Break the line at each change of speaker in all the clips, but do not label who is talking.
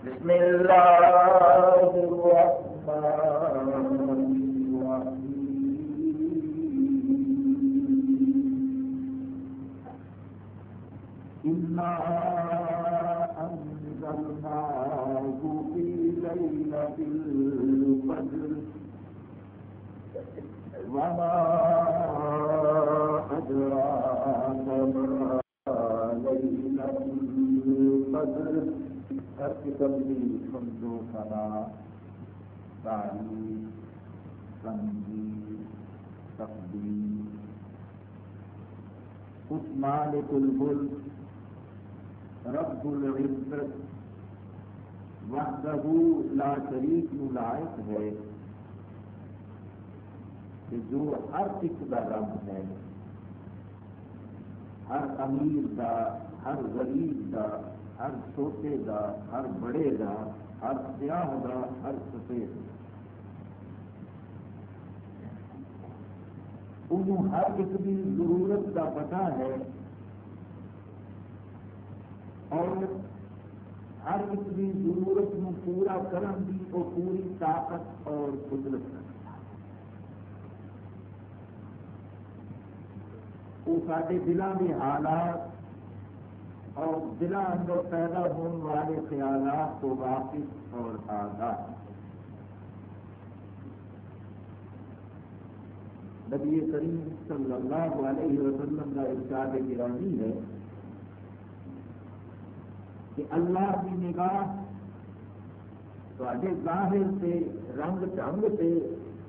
بسم الله الرحمن إنا أنزلناه في ليلة القدر. وما أدراك ما ليلة القدر؟ ہر قسم کی سمجھو سنا تعلیم تنظیم تقدیم اس مالک الملک رب العزت وحدہ لا شریک لائق ہے کہ جو ہر ایک کا رب ہے ہر امیر دا ہر غریب دا ہر چھوٹے دا، ہر بڑے دا، ہر سیاح دا، ہر سفید انہوں ہر ایک کی ضرورت کا پتا ہے۔ اور ہر ایک کی ضرورت کو پورا کرن کی وہ پوری طاقت اور قدرت وہ سارے دلوں کے حالات اور دلوں اندر پیدا ہونے والے خیالات کو واقف اور آگاہ نبی کریم صلی اللہ علیہ وسلم کا ارشاد گرامی ہے کہ اللہ کی نگاہ تے ظاہر سے، رنگ ڈنگ سے،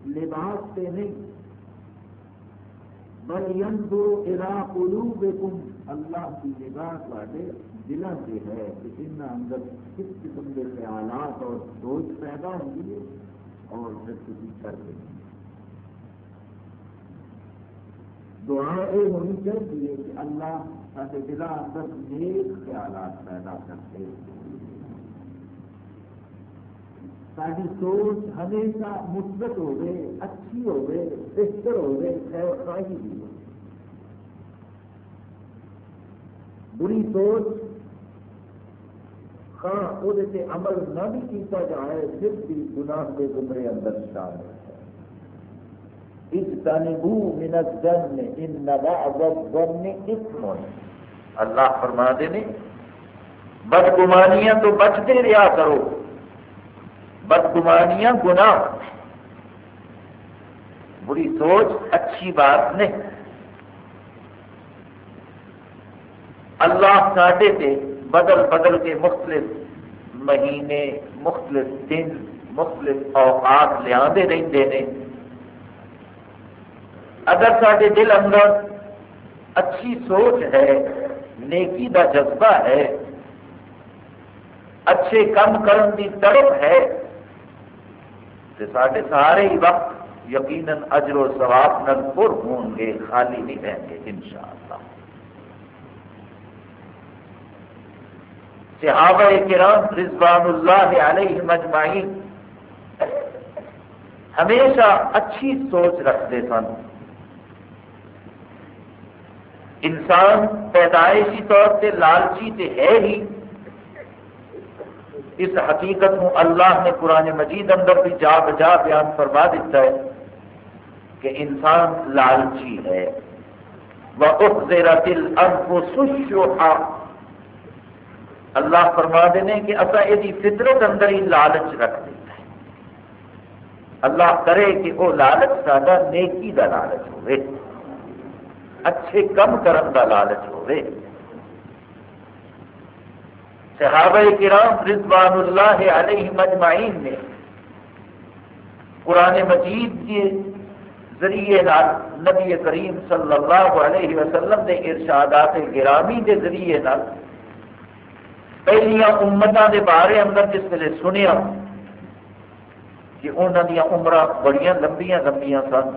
لباس سے نہیں بل ینظر الى قلوبکم اللہ کی نگاہ تے دلوں سے ہے کہ ان اندر کس قسم کے خیالات اور سوچ پیدا ہوئی ہے اور پھر کسی کر دیں دعا یہ ہونی چاہیے کہ اللہ سارے دل اندر نیک خیالات پیدا کرتے۔ ہیں ساری سوچ ہمیشہ مثبت ہوگی اچھی ہوگی بہتر ہوگی خیر خواہی بھی ہو۔ بری سوچ ہاں وہ عمل نہ بھی کیتا جائے، پھر بھی گناہ کے گمرے اندر شامل ہے۔ من الظن ان بعض الظن اثم۔ اللہ فرما دے نے بدگمانیاں تو بچتے رہا کرو۔ بدگمانیاں گناہ بری سوچ اچھی بات نہیں۔ اللہ ساڈے تے بدل بدل کے مختلف مہینے، مختلف دن، مختلف اوقات لیا رہتے ہیں اگر سارے دل اندر اچھی سوچ ہے، نیکی دا جذبہ ہے، اچھے کام کرن دی طرف ہے سارے سارے ہی وقت یقیناً اجر و ثواب نل پر ہوں گے، خالی نہیں رہیں گے، انشاءاللہ۔ صحابہ کرام رضوان اللہ علیہ مجمعین ہمیشہ اچھی سوچ رکھتے سن۔ انسان پیدائشی طور سے لالچی تے ہے ہی اس حقیقت کو اللہ نے قرآن مجید اندر بھی جا بجا بیان فرما دیتا ہے کہ انسان لالچی ہے۔ وہ دل اللہ فرما دینے کہ اصا یہ فطرت اندر ہی لالچ رکھ دیتا ہے۔ اللہ کرے کہ وہ لالچ سادہ نیکی کا لالچ ہوئے۔ اچھے کم کرن کا لالچ ہوئے۔ صحابہ کرام رضوان اللہ علیہ مجمعین نے قرآن مجید کے ذریعے نال نبی کریم صلی اللہ علیہ وسلم کے ارشادات گرامی کے ذریعے نال پہلیا امتوں کے بارے اندر جس ویلے سنیا کہ انہوں دیا عمر بڑی لمبیاں لمبیاں سن،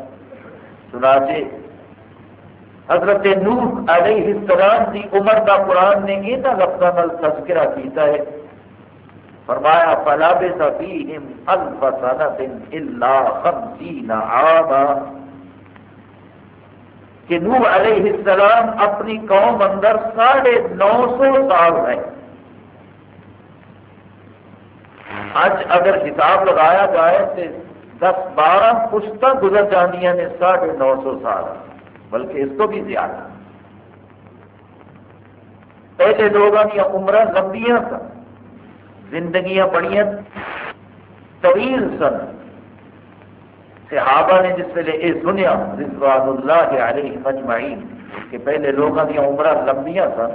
چنانچہ حضرت نوح علیہ السلام کی عمر کا قرآن نے یہ لفظوں تذکرہ کیتا ہے۔ فرمایا فلاب فیہم الف سنت الا خمسین عاما۔ کہ نوح علیہ السلام اپنی قوم اندر ساڑھے نو سو سال رہے۔ اج اگر حساب لگایا جائے تو دس بارہ پشت گزر جاندیاں نے ساڑھے نو سو سال۔ بلکہ اس کو بھی زیادہ۔ پہلے لوگوں کی عمر لمبیاں سن، زندگیاں بڑی طویل سن۔ صحابہ نے جس ویلے یہ سنیا رضوان اللہ علیہ مجمعین کہ پہلے لوگوں کی عمر لمبیاں سن،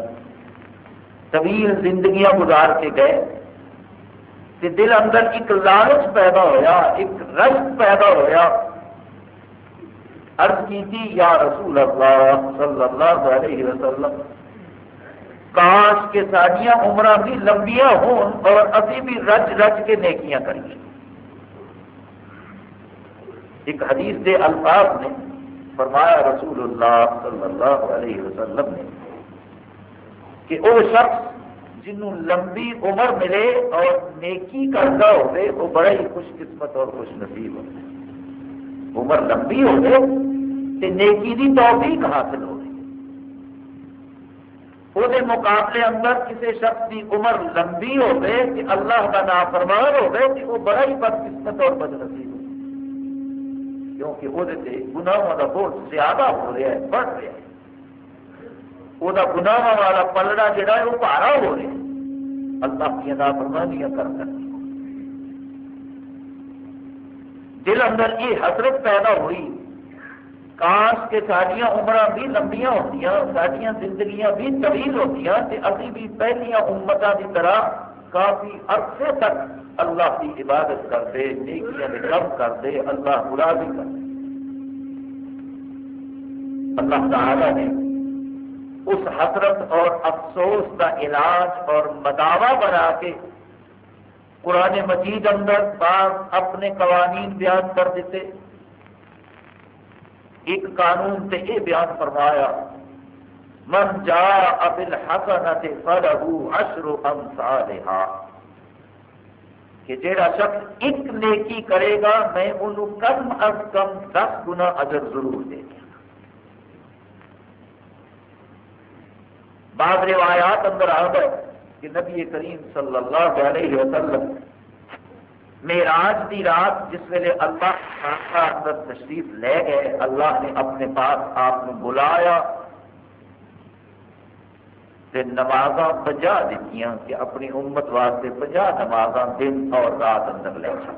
طویل زندگیاں گزار کے گئے کہ دل اندر ایک لالچ پیدا ہویا، ایک رشت پیدا ہویا۔ عرض کی تھی، یا رسول اللہ صلی اللہ علیہ وسلم، کاش کے ساڈیاں عمر بھی لمبیاں ہون اور ابھی بھی رج رج کے نیکیاں کریے ایک حدیث دے الفاظ نے فرمایا، رسول اللہ صلی اللہ علیہ وسلم نے، کہ وہ شخص جنوں لمبی عمر ملے اور نیکی کرتا ہوئے، وہ بڑا ہی خوش قسمت اور خوش نصیب ہو عمر لمبی ہو تے نیکی دی توفیق حاصل ہو وہ مقابلے اندر کسی شخص کی عمر لمبی ہو کہ اللہ کا نافرمان ہو کہ وہ بڑا ہی بد قسمت اور بد نصیب ہو کیونکہ وہ گناہوں کا بوجھ زیادہ ہو رہا ہے، بڑھ رہا ہے۔ وہ گناہ والا پلڑا جڑا ہے، وہ پارا ہو رہا ہے۔ اللہ کی نافرمانیاں کر کر دل اندر یہ حسرت پیدا ہوئی کاش کے سڈیا عمر بھی لمبیاں ہوتی سڈیا زندگیاں بھی طویل ہوتی ابھی بھی پہلیا امتوں کی طرح کافی عرصے تک اللہ کی عبادت کرتے، نیکیاں کم کرتے، اللہ برا بھی کرتے۔ اللہ تعالی نے اس حسرت اور افسوس کا علاج اور مداوع بنا کے قرآن مجید اندر بعض اپنے قوانین بیان کر دیتے۔ ایک قانون سے یہ بیان فرمایا، من جا ابل حسنت فرحو اشر امثالها کہ جیڑا شخص ایک نیکی کرے گا، میں انہوں کم از کم دس گنا اجر ضرور دے گا۔ بعض روایات اندر آ گئے کہ نبی کریم صلی اللہ علیہ وسلم میراج دی رات جس ویلے اللہ تشریف لے گئے، اللہ نے اپنے پاس آپ بلایا تے نمازاں پجا دیتی کہ اپنی امت واسطے پجا نمازاں دن اور رات اندر لے جائیں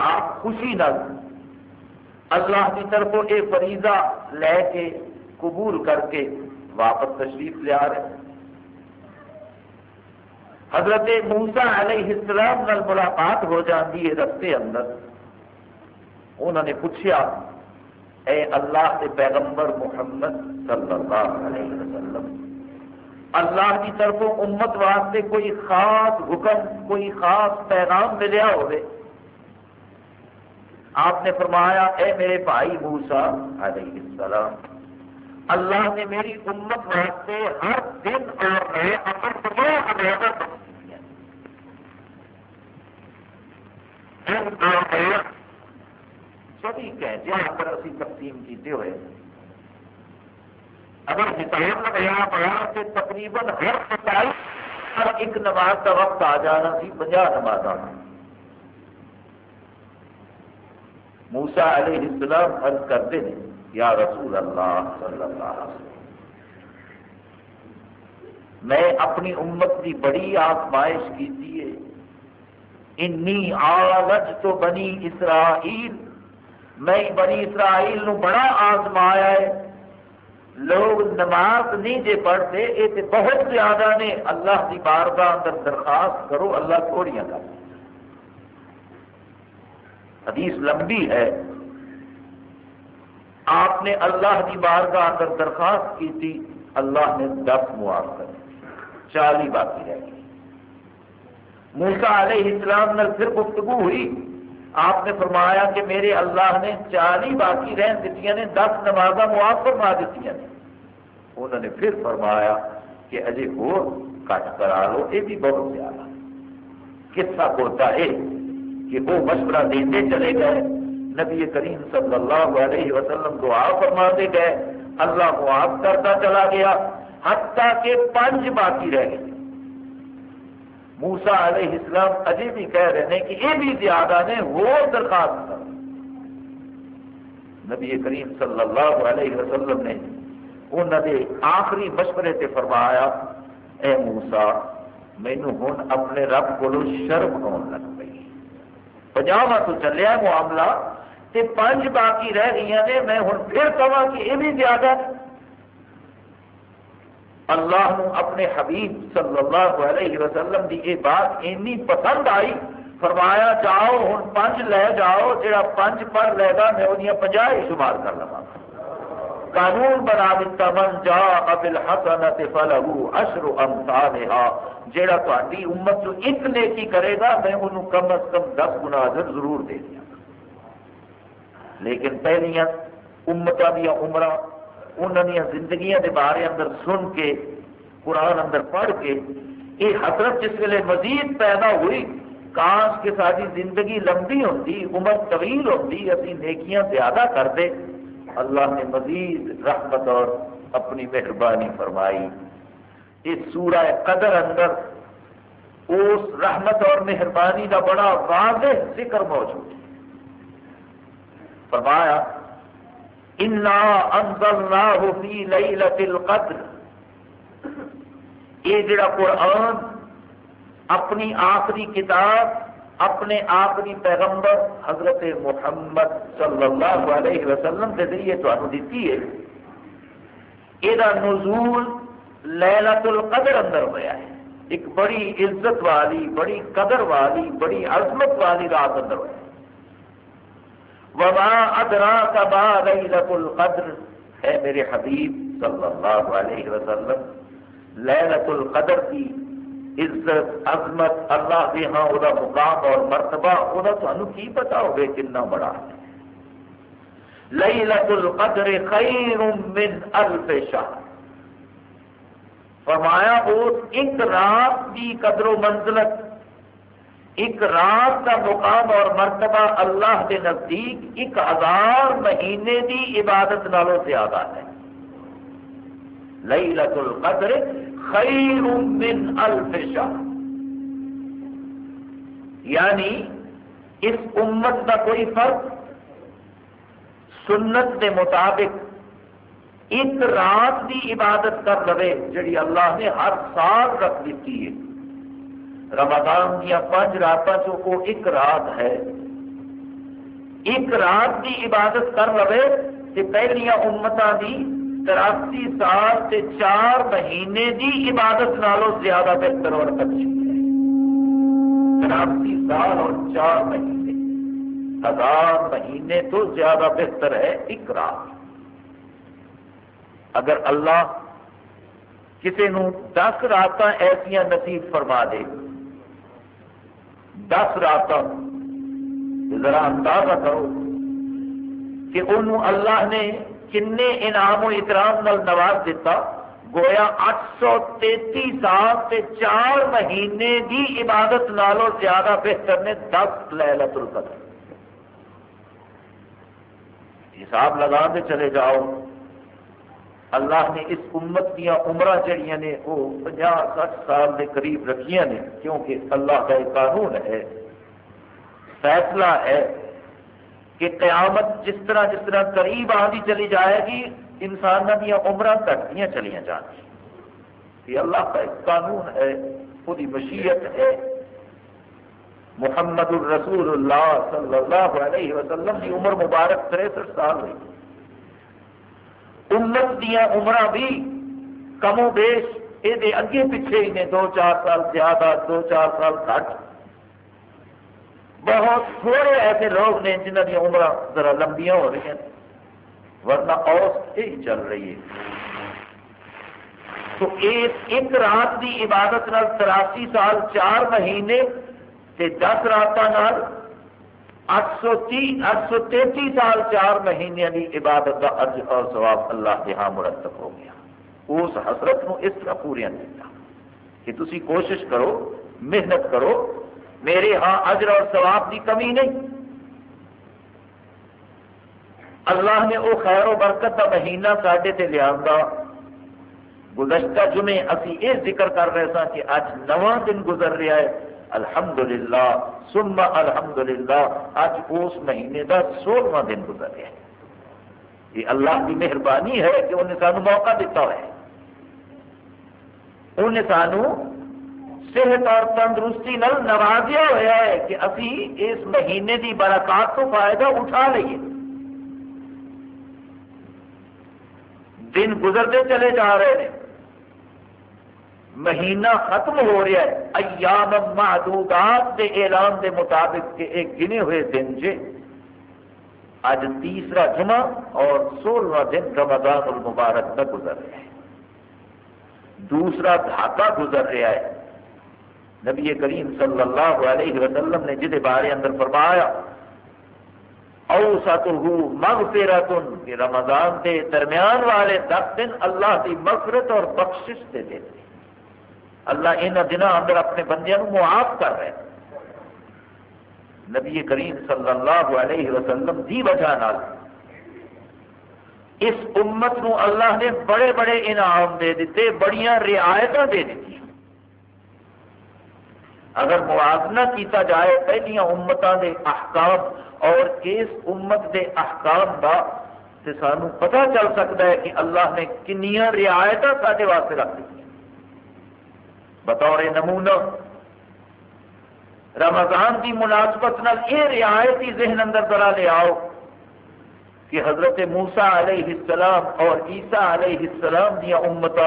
آپ خوشی نہ اللہ کی طرف یہ فریضہ لے کے قبول کر کے واپس تشریف لیا رہے حضرت موسا علیہ السلام نال ملاقات ہو جاتی ہے رستے اندر۔ انہوں نے پوچھا، اے اللہ کے پیغمبر محمد صلی اللہ علیہ وسلم، اللہ کی طرف امت واسطے کوئی خاص حکم، کوئی خاص پیغام ملیا ہوئے؟ آپ نے فرمایا، اے میرے بھائی موسا علیہ السلام، اللہ نے میری امت واسطے ہر دن اور میں اپن تمام عبادت سبھی گھنٹے اگر اسی تقسیم کیتے ہوئے، اگر حساب لگایا پڑا تو تقریباً ہر ستائیس ہر ایک نماز کا وقت آ جانا سی پنجا نماز آنا۔ موسا علیہ السلام عرض کرتے ہیں، یا رسول اللہ صلی اللہ علیہ وسلم، میں اپنی امت کی بڑی آزمائش کی ہے انی آلج تو بنی اسرائیل۔ میں بنی اسرائیل نو بڑا آزمایا ہے۔ لوگ نماز نہیں جے پڑھتے یہ تو بہت زیادہ نے۔ اللہ کی بارگاہ اندر درخواست کرو، اللہ تھوڑیاں کر۔ حدیث لمبی ہے۔ آپ نے اللہ کی بارگاہ اندر درخواست کی تھی، اللہ نے دس معاف کر چالی باقی رہ گئی۔ موسا علیہ السلام نے پھر گفتگو ہوئی۔ آپ نے فرمایا کہ میرے اللہ نے چالی باقی رہن دیتی نے، دس نماز معاف فرما دیتی نے۔ انہوں نے پھر فرمایا کہ اجے ہو کٹ کرا لو یہ بھی بہت زیادہ قصہ ہوتا ہے کہ وہ مشورہ دیتے چلے گئے۔ نبی کریم صلی اللہ علیہ وسلم دعا فرما دے گئے۔ اللہ معاف کرتا چلا گیا، حتیٰ کہ پانچ باقی رہ گئے۔ موسا علیہ السلام اجے بھی کہہ رہے ہیں کہ یہ بھی زیادہ نے وہ درخواست نبی کریم صلی اللہ علیہ وسلم نے انہوں نے آخری مشورے سے فرمایا، اے موسا مینو ہوں اپنے رب کو شرم آن لگ پی پنجاواں تو چلیا معاملہ، تے پانچ باقی رہ گئی نے، میں ہوں پھر کہا کہ یہ بھی زیادہ اللہ نو اپنے حبیب صلی اللہ علیہ وسلم کی یہ بات اینی پسند آئی، فرمایا، جاؤ ہوں پانچ لے جاؤ جا پانچ پڑھ لے گا، میں وہ پنجا ہی شمار کر لوا قانون بنا دیتا من جا ابل حسن فلو اشر امثالها جیڑا تاری امت جو ایک نیکی کرے گا، میں انہوں کم از کم دس گنا اجر ضرور دے دیا۔ لیکن پہلیاں امت دیا عمرہ انہوں نے زندگیاں دے بارے اندر سن کے، قرآن اندر پڑھ کے، یہ حضرت جس ویلے مزید پیدا ہوئی، کاش کے ساری زندگی لمبی ہوتی عمر طویل ہوتی اسی نیکیاں زیادہ کرتے اللہ نے مزید رحمت اور اپنی مہربانی فرمائی۔ اس سورہ قدر اندر اس رحمت اور مہربانی کا بڑا واضح ذکر موجود ہے۔ فرمایا القدر یہ جڑا قرآن اپنی آخری کتاب، اپنے آخری پیغمبر حضرت محمد صلی اللہ علیہ وسلم کے ذریعے تمہیں دیتی ہے۔ یہ نزول لیلت القدر اندر ہوا ہے۔ ایک بڑی عزت والی، بڑی قدر والی، بڑی عظمت والی رات اندر ہوا وما ادراک ما لیلت القدر. ہے میرے حبیب صلی اللہ علیہ وسلم لیلت القدر کی عزت، عظمت، اللہ کے ہاں وہ مقام اور مرتبہ وہ تمہیں کی پتا ہوگا کنا بڑا ہے۔ لیلت القدر خیر من الف شہر فرمایا اس ایک رات کی قدر و منزلت ایک رات کا مقام اور مرتبہ اللہ کے نزدیک ایک ہزار مہینے کی عبادت نالوں زیادہ ہے۔ لیلت القدر خیر من الف شاہ یعنی اس امت کا کوئی فرق سنت کے مطابق ایک رات کی عبادت کر لے جڑی اللہ نے ہر سال رکھ دیتی ہے۔ رمضان دیا پانچ راتوں چو کو ایک رات ہے۔ ایک رات کی عبادت کر لو تو پہلیا امتوں کی تراسی سال سے چار مہینے کی عبادت نالوں زیادہ بہتر اور اچھی ہے۔ تراسی سال اور چار مہینے۔ ہزار مہینے تو زیادہ بہتر ہے ایک رات۔ اگر اللہ کسی نو دس رات ایسا نصیب فرما دے دس رات ذرا اندازہ کرو کہ انہوں اللہ نے کن انعام و اکرام نال نواز دیتا، گویا اٹھ سو تیتی سال سے چار مہینے کی عبادت نالوں زیادہ بہتر نے دس لیلت القدر۔ حساب لگا کے چلے جاؤ۔ اللہ نے اس امت دیا عمرہ جڑیاں نے، وہ پنجا سٹھ سال کے قریب رکھیاں نے، کیونکہ اللہ کا ایک قانون ہے۔ فیصلہ ہے کہ قیامت جس طرح جس طرح قریب آدھی چلی جائے گی انسان دیا عمرہ کٹتی چلیاں جان یہ اللہ کا ایک قانون ہے وہی مشیت ہے۔ محمد الرسول اللہ صلی اللہ علیہ وسلم کی عمر مبارک تریسٹھ سال ہوئی۔ امت دیا عمر بھی کم و بیش یہ اگے پیچھے ہی نے دو چار سال زیادہ، دو چار سال گھٹ۔ بہت تھوڑے ایسے لوگ نے جنہوں کی عمر ذرا لمبیاں ہو رہی ہیں، ورنہ اوس یہی چل رہی ہے۔ تو ایک رات کی عبادت نال تراسی سال، چار مہینے تے دس رات اٹھ سو تی اٹھ سو تینتی سال چار مہینے کی عبادت کا ارج اور ثواب اللہ کے ہاں مرتب ہو گیا۔ اس حسرت نو اس طرح پوریا دیتا کہ تسی کوشش کرو، محنت کرو، میرے ہاں اجر اور ثواب کی کمی نہیں۔ اللہ نے وہ خیر و برکت کا مہینہ سڈے سے لیا۔ گزشتہ جمعے اسی یہ ذکر کر رہے سا کہ اج نواں دن گزر رہا ہے۔ الحمدللہ سما الحمدللہ اج اس مہینے کا سولہواں دن گزر ہے یہ اللہ کی مہربانی ہے کہ انہیں سانو موقع دیتا ہوا ہے انہیں سانو صحت اور تندرستی نل نوازیا ہوا ہے کہ اسی اس مہینے کی برکات تو فائدہ اٹھا لیے دن گزرتے چلے جا رہے ہیں۔ مہینہ ختم ہو رہا ہے۔ ایام محدودات کے اعلان کے مطابق کہ ایک گنے ہوئے دن جے۔ اج تیسرا جمعہ اور سولہواں دن رمضان المبارک کا گزر رہا ہے۔ دوسرا دھاکہ گزر رہا ہے۔ نبی کریم صلی اللہ علیہ وسلم نے جہد بارے اندر فرمایا او ست کہ رمضان کے درمیان والے دس دن اللہ کی مغفرت اور بخشش دے دیتے اللہ ان دنوں اندر اپنے بندیاں معاف کر رہے ہیں۔ نبی کریم صلی اللہ علیہ وسلم دی وجہ نال اس امت نو اللہ نے بڑے بڑے انعام دے دیتے، بڑیاں رعایت دے دیتی۔ اگر موازنہ کیتا جائے پہلیاں امتوں دے احکام اور اس امت دے احکام کا تو سانو پتہ چل سکتا ہے کہ اللہ نے کنیاں رعایت سارے واسطے رکھ دی بطور نمونہ، رمضان کی مناسبت نال یہ رعایتی ذہن اندر ذرا لے آؤ کہ حضرت موسا علیہ السلام اور عیسیٰ علیہ السلام دیا امت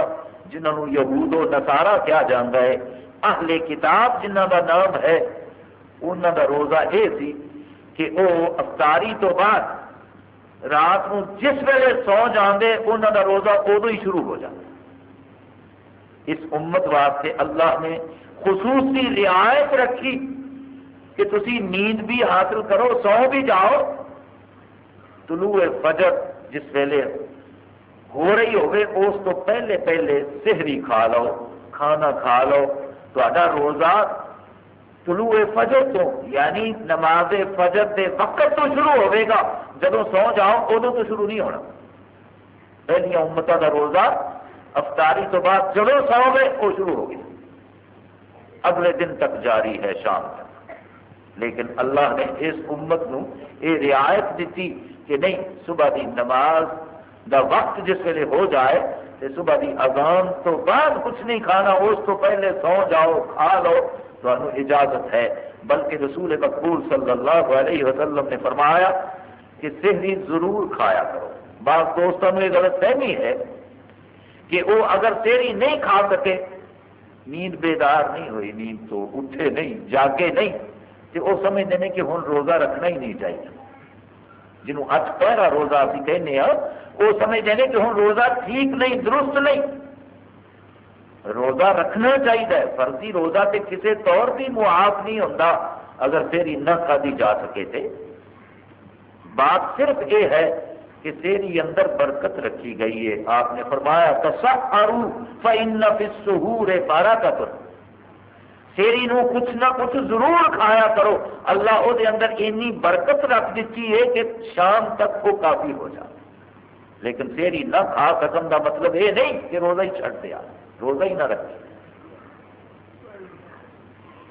جنہوں یہود و نصارہ کیا جانا ہے، اہل کتاب جنہ کا نام ہے انہوں کا روزہ یہ سی کہ وہ افطاری تو بعد رات کو جس ویلے سو جاندے انہوں کا روزہ ادو ہی شروع ہو جاتا اس امت واسطے اللہ نے خصوصی رعایت رکھی کہ تسی نیند بھی حاصل کرو، سو بھی جاؤ۔ طلوع فجر جس ویلے ہو رہی ہوگی اس تو پہلے پہلے سہری کھا لو، کھانا کھا لو۔ تو روزہ طلوع فجر تو یعنی نماز فجر کے وقت تو شروع ہوئے گا۔ جب سو جاؤ ادو تو شروع نہیں ہونا۔ پہلے امتوں کا روزہ افطاری تو بعد جب سو گئے، وہ شروع ہو گئی اگلے دن تک جاری ہے شام تک۔ لیکن اللہ نے اس امت نو یہ رعایت دیتی کہ نہیں، صبح دی نماز دا وقت جس ویلے ہو جائے تو صبح دی اذان تو بعد کچھ نہیں کھانا، اس تو پہلے سو جاؤ، کھا لو۔ تو اجازت ہے۔ بلکہ رسول مقبول صلی اللہ علیہ وسلم نے فرمایا کہ سہری ضرور کھایا کرو۔ بعض دوستوں میں غلط فہمی ہے کہ وہ اگر تیری نہیں کھا سکے، نیند بیدار نہیں ہوئی، نیند تو اٹھے نہیں، جاگے نہیں تو وہ سمجھتے ہیں کہ ہوں روزہ رکھنا ہی نہیں چاہیے۔ جنہوں اچ پہرا روزہ ابھی کہنے ہاں وہ سمجھتے ہیں کہ ہوں روزہ ٹھیک نہیں، درست نہیں۔ روزہ رکھنا چاہیے، فرضی روزہ تے کسی طور بھی معاف نہیں ہوتا اگر تیری نہ کھدی جا سکے تھے بات صرف یہ ہے کہ تیری اندر برکت رکھی گئی ہے۔ آپ نے فرمایا تصعرو فإن فی السحور برکت۔ تیری نو کچھ نہ کچھ ضرور کھایا کرو۔ اللہ او دے اندر اینی برکت رکھ دیتی ہے کہ شام تک وہ کافی ہو جائے۔ لیکن تیری نہ کھا سکن کا مطلب یہ نہیں کہ روزہ ہی چھڑ دیا، روزہ ہی نہ رکھے۔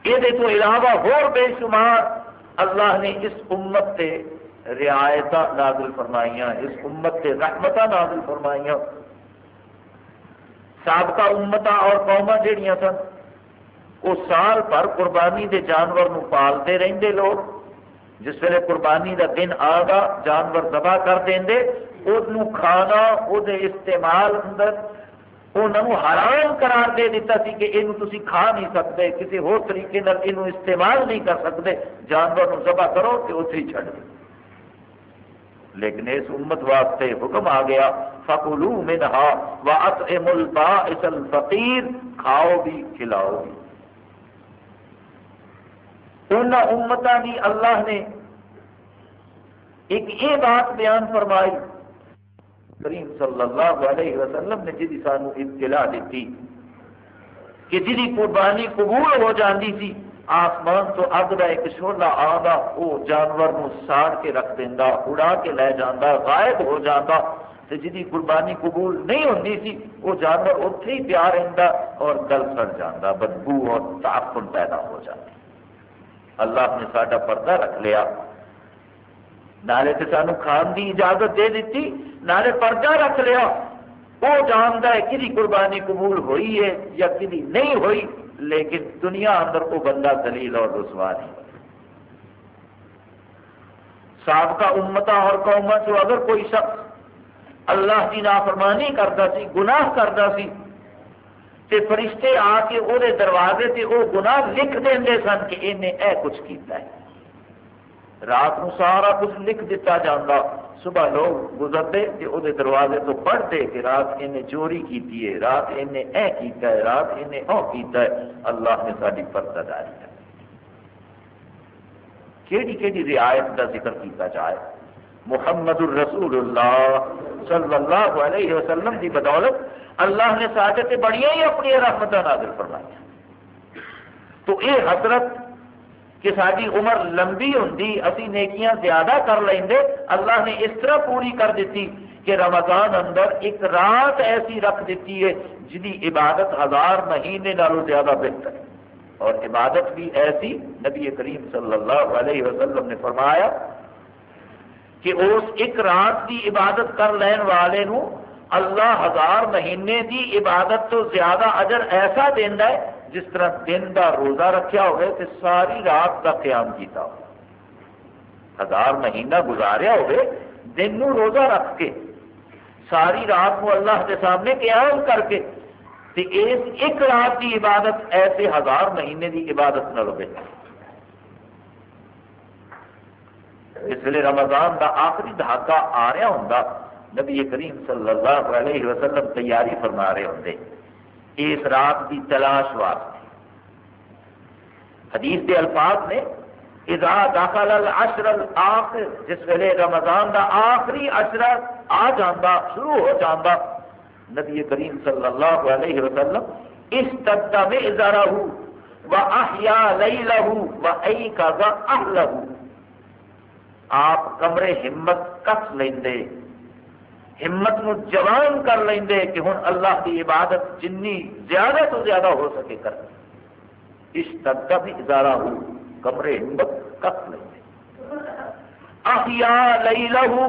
یہ تو علاوہ اور بے شمار اللہ نے اس امت سے رعایت نازل فرمائیاں، اس امت سے رحمت نازل فرمائیاں۔ سابقہ امت اور قوما جہیا سن، وہ سال بھر قربانی دے جانور نو پالتے رہندے لوگ، جس ویلے قربانی دا دن آ گا جانور دبا کر دیں وہ کھانا وہ استعمال اندر انہوں حرام قرار دے دیتا سی کہ یہ تھی کھا نہیں سکتے، کسی ہو طریقے یہ استعمال نہیں کر سکتے، جانور نو ذبح کرو کہ اتنے ہی چھڑ دیں لیکن اس امت واسطے حکم آ گیا فکلو منہا و اطعم البائس الفقیر کھاؤ بھی، کھلاؤ بھی۔ ان امتوں کی اللہ نے ایک یہ بات بیان فرمائی، کریم صلی اللہ علیہ وسلم نے جی سانو اطلاع دیتی کہ جی قربانی قبول ہو جاندی سی آسمان تو اگ کا ایک شولا آگا وہ جانور نو ساڑ کے رکھ دینا اڑا کے لے جانا غائب ہو جاتا تو جی قربانی قبول نہیں ہوتی سی وہ جانور اتے ہی پیا رہتا اور گل سڑ جانا بدبو اور تعفن پیدا ہو جاتی اللہ نے سارا پردہ رکھ لیا۔ نالے تو سانو کھان کی اجازت دے دیتی نالے پردہ رکھ لیا۔ وہ جانتا ہے کہ قربانی قبول ہوئی ہے یا کہ نہیں ہوئی۔ لیکن دنیا اندر وہ بندہ دلیل اور رسوا نہیں۔ سابقہ امتا اور قوما چ اگر کوئی شخص اللہ کی نافرمانی کرتا سی، گناہ کرتا سی، تے فرشتے آ کے وہ دروازے تے وہ گناہ لکھ دیں سن کہ انہیں اے کچھ کیتا ہے۔ رات کو سارا کچھ لکھ دیتا جانا صبح لوگ گزرتے کہ وہ دروازے تو پڑھتے کہ رات انہیں چوری کیتی ہے، رات انہیں اے کیتا ہے، رات انہیں او کیتا ہے۔ اللہ نے ساری پردہ داری ہے کیڑی کیڑی رعایت کا ذکر کیتا جائے۔ محمد الرسول اللہ صلی اللہ علیہ وسلم کی بدولت اللہ نے سارے سے بڑی ہی اپنی رحمت نازل فرمائی تو یہ حضرت کہ ساری عمر لمبی ہوں اسی نیکیاں زیادہ کر لیں اللہ نے اس طرح پوری کر دیتی کہ رمضان اندر ایک رات ایسی رکھ دیتی ہے جی عبادت ہزار مہینے نالوں زیادہ بہتر ہے۔ اور عبادت بھی ایسی نبی کریم صلی اللہ علیہ وسلم نے فرمایا کہ اس ایک رات کی عبادت کر لین والے نو اللہ ہزار مہینے کی عبادت تو زیادہ اجر ایسا دینا ہے جس طرح دن کا روزہ رکھا ہوئے تو ساری رات کا قیام کیتا ہو۔ ہزار مہینہ گزاریا ہوئے دن نو روزہ رکھ کے، ساری رات کو اللہ کے سامنے قیام کر کے اس ایک رات کی عبادت ایسے ہزار مہینے کی عبادت نہ لگے اس لیے رمضان کا آخری دھاگا آ رہا ہوں نبی کریم صلی اللہ علیہ وسلم تیاری فرما رہے ہوں اس رات کی تلاش واسطے۔ حدیث کے الفاظ نے اذا داخل العشر الاخر جس ویلے رمضان دا آخری عشر آ جانا شروع ہو جانا نبی کریم صلی اللہ علیہ وسلم اس تبدہ میں ازارہ و احیا لیلہ و آپ کمرے ہمت کس لیندے۔ ہمت نو جوان کر لیں کہ ہوں اللہ کی عبادت جنی زیادہ تو زیادہ ہو سکے کر اس تک کا بھی ادارہ ہو، کمرے ہمت کس لیں احیا لہو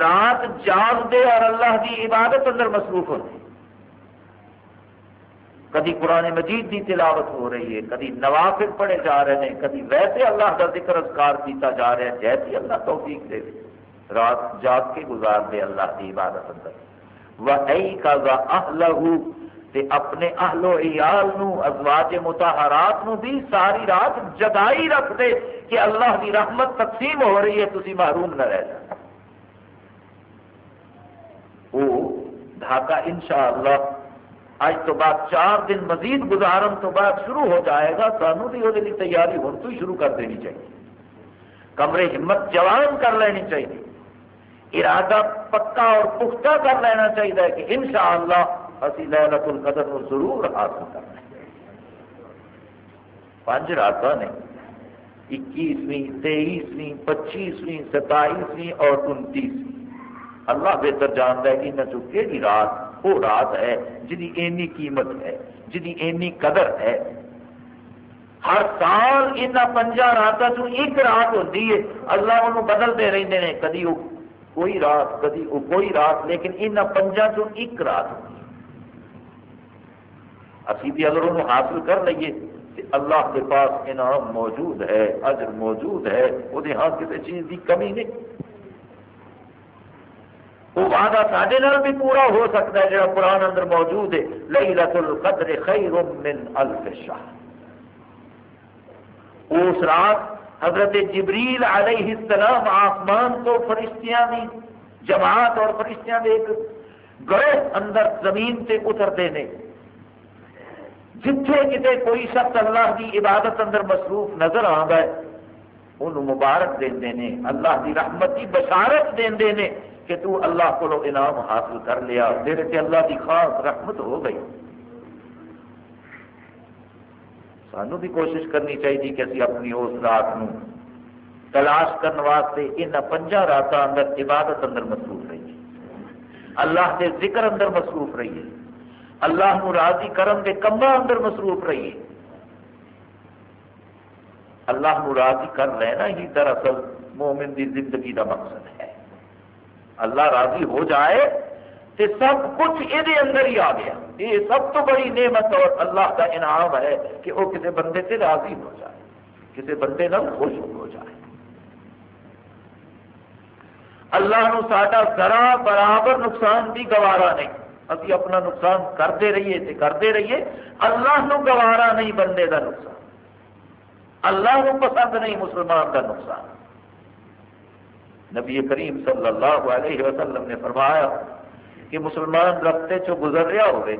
رات جاگ دے اور اللہ کی عبادت اندر مصروف ہوتے کدی قرآن مجید کی تلاوت ہو رہی ہے، کدی نوافل پڑھے جا رہے ہیں، کدی ویسے اللہ کا ذکر اذکار کیتا جا رہا ہے جیسی اللہ توفیق دے رات جاگ کے گزار دے اللہ کی عبادت اندر۔ وہ کا تے اپنے اہل و عیال نو، ازواج متحرات نو بھی ساری رات جگائی رکھ دے کہ اللہ کی رحمت تقسیم ہو رہی ہے تھی محروم نہ رہ جائے وہ دھاگا انشاءاللہ اج تو بعد چار دن مزید گزارن تو بعد شروع ہو جائے گا، سانو بھی وہ تیاری ہوں تو شروع کر دینی چاہیے۔ کمرے ہمت جوان کر لینی چاہیے۔ ارادہ پکا اور پختہ کر لینا چاہیے کہ انشاءاللہ اسی لینت القدر کو ضرور حاصل کرنا پانچ رات نے، اکیسویں، تیئیسویں، پچیسویں، ستائیسویں اور انتیسویں۔ اللہ بہتر جانتا ہے کہ نہ چکے کی رات، وہ رات ہے جی اینی قیمت ہے جی اینی قدر ہے۔ ہر سال ان پنجا راتوں ایک رات ہوتی ہے، اللہ انہوں بدلتے رہتے ہیں کدی وہ کوئی رات کدی کوئی رات، لیکن ان پنجا چ ایک رات اسی بھی اگر انہوں حاصل کر لیے اللہ کے پاس انعام موجود ہے، اجر موجود ہے وہ ہاں کسی چیز کی کمی نہیں۔ وہ وعدہ سارے بھی پورا ہو سکتا ہے جہاں قرآن اندر موجود ہے۔ لیلت القدر خیر من الف شاہ اس رات حضرت جبریل علیہ السلام آسمان تو فرشتیاں بھی، جماعت اور فرشتیاں بھی ایک گروہ اندر زمین سے اترتے ہیں جتھے کتے کوئی شخص اللہ کی عبادت اندر مصروف نظر آتا ہے انہوں مبارک دے نے اللہ کی رحمت کی بشارت دے نے کہ تو اللہ کو انعام حاصل کر لیا، تیرے تے اللہ کی خاص رحمت ہو گئی۔ سانو بھی کوشش کرنی چاہیے کہ اسی اپنی اس رات نو تلاش کرنے واسطے ان پنجا رات اندر عبادت اندر مصروف رہی اللہ کے ذکر اندر مصروف رہیے اللہ نو راضی کرن کے کما اندر مصروف رہیے اللہ نو راضی کر لینا ہی دراصل مومن دی زندگی دا مقصد ہے۔ اللہ راضی ہو جائے تو سب کچھ یہ اندر ہی آ گیا۔ یہ سب تو بڑی نعمت اور اللہ کا انعام ہے کہ وہ کسی بندے سے راضی ہو جائے کسی بندے نہ خوش ہو جائے۔ اللہ نو ساڈا ذرا برابر نقصان بھی گوارا نہیں۔ ابھی اپنا نقصان کرتے رہیے تے کرتے رہیے۔ اللہ نو گوارا نہیں بندے دا نقصان۔ اللہ نو پسند نہیں مسلمان کا نقصان۔ نبی کریم صلی اللہ علیہ وسلم نے فرمایا کہ مسلمان رستے چو گزر رہا ہوئے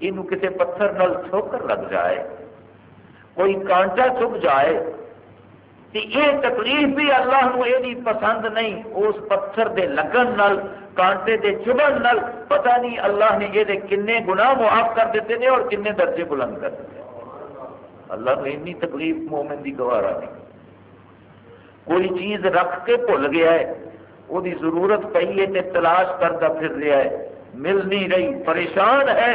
یہ کسی پتھر نل ٹھوکر لگ جائے، کوئی کانٹا چپ جائے تو یہ تکلیف بھی اللہ نو یہ پسند نہیں، اس پتھر دے لگن نل کانٹے دے چبن نل پتہ نہیں اللہ نے یہ کنے گناہ معاف کر دیتے ہیں اور کنے درجے بلند کر دیتے ہیں اللہ کو اینی تکلیف مومن دی گوارا نہیں۔ کوئی چیز رکھ کے بھول گیا ہے وہ ضرورت پی ہے تے تلاش کرتا پھر رہا ہے مل نہیں رہی پریشان ہے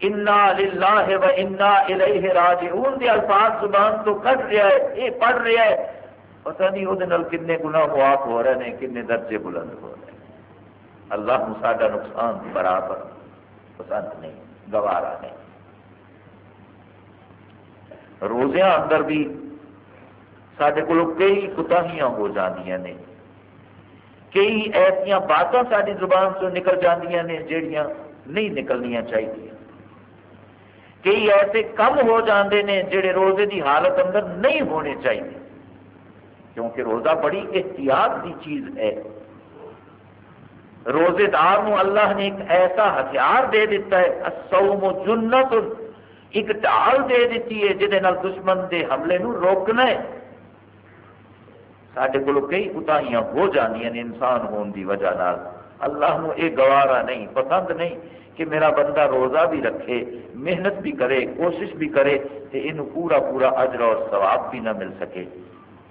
انا للہ و انا الیہ راجعون دے الفاظ زبان تو کٹ رہا ہے یہ پڑھ رہا ہے پتہ نہیں وہ کنے گناہ معاف ہو رہے ہیں کنے درجے بلند ہو رہے ہیں اللہ ساڈا نقصان برابر پسند نہیں گوارا نہیں روزیاں اندر بھی سارے کو کئی کتاہیاں ہو جاندیاں نے کئی ایسا باتیں ساری زبان سے نکل جاندیاں نے جہیا نہیں نکلنیا چاہیے کئی ایسے کم ہو جاندے نے جڑے روزے دی حالت اندر نہیں ہونے چاہیے کیونکہ روزہ بڑی احتیاط کی چیز ہے۔ روزے دار اللہ نے ایک ایسا ہتھیار دے دیتا ہے، الصوم جنت، ایک ڈال دے دیتی ہے جہد دشمن کے حملے نو روکنا ہے۔ سارے کو کئی اتاہیاں ہو جانیاں یعنی انسان ہونے کی وجہ نال۔ اللہ نو یہ گوارا نہیں، پسند نہیں کہ میرا بندہ روزہ بھی رکھے، محنت بھی کرے، کوشش بھی کرے کہ یہ پورا پورا اجر اور ثواب بھی نہ مل سکے۔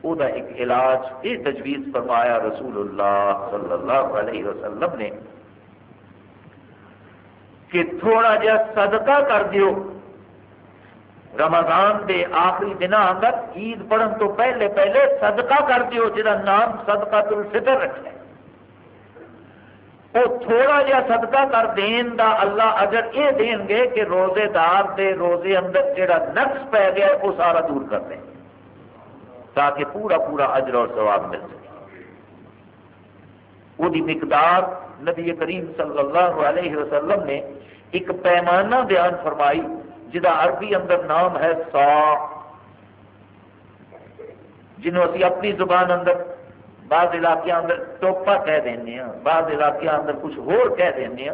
وہ ایک علاج یہ تجویز فرمایا رسول اللہ صلی اللہ علیہ وسلم نے کہ تھوڑا جا صدقہ کر دیو۔ رمضان دے آخری دن اندر عید پڑھن تو پہلے پہلے صدقہ کر دیو جا نام صدقہ تل فطر رکھے وہ تھوڑا جا صدقہ کر دین دا اللہ اجر یہ دین گے کہ روزے دار دے روزے اندر جڑا نقص پی گیا وہ سارا دور کر دیں تاکہ پورا پورا اجر اور ثواب مل سکے۔ وہ مقدار نبی کریم صلی اللہ علیہ وسلم نے ایک پیمانہ بیان فرمائی۔ جہاں عربی اندر نام ہے سا، جنہوں اسی اپنی زبان اندر بعض علاقے اندر ٹوپا کہہ دینے ہیں، بعض علاقے اندر کچھ ہور کہہ دینے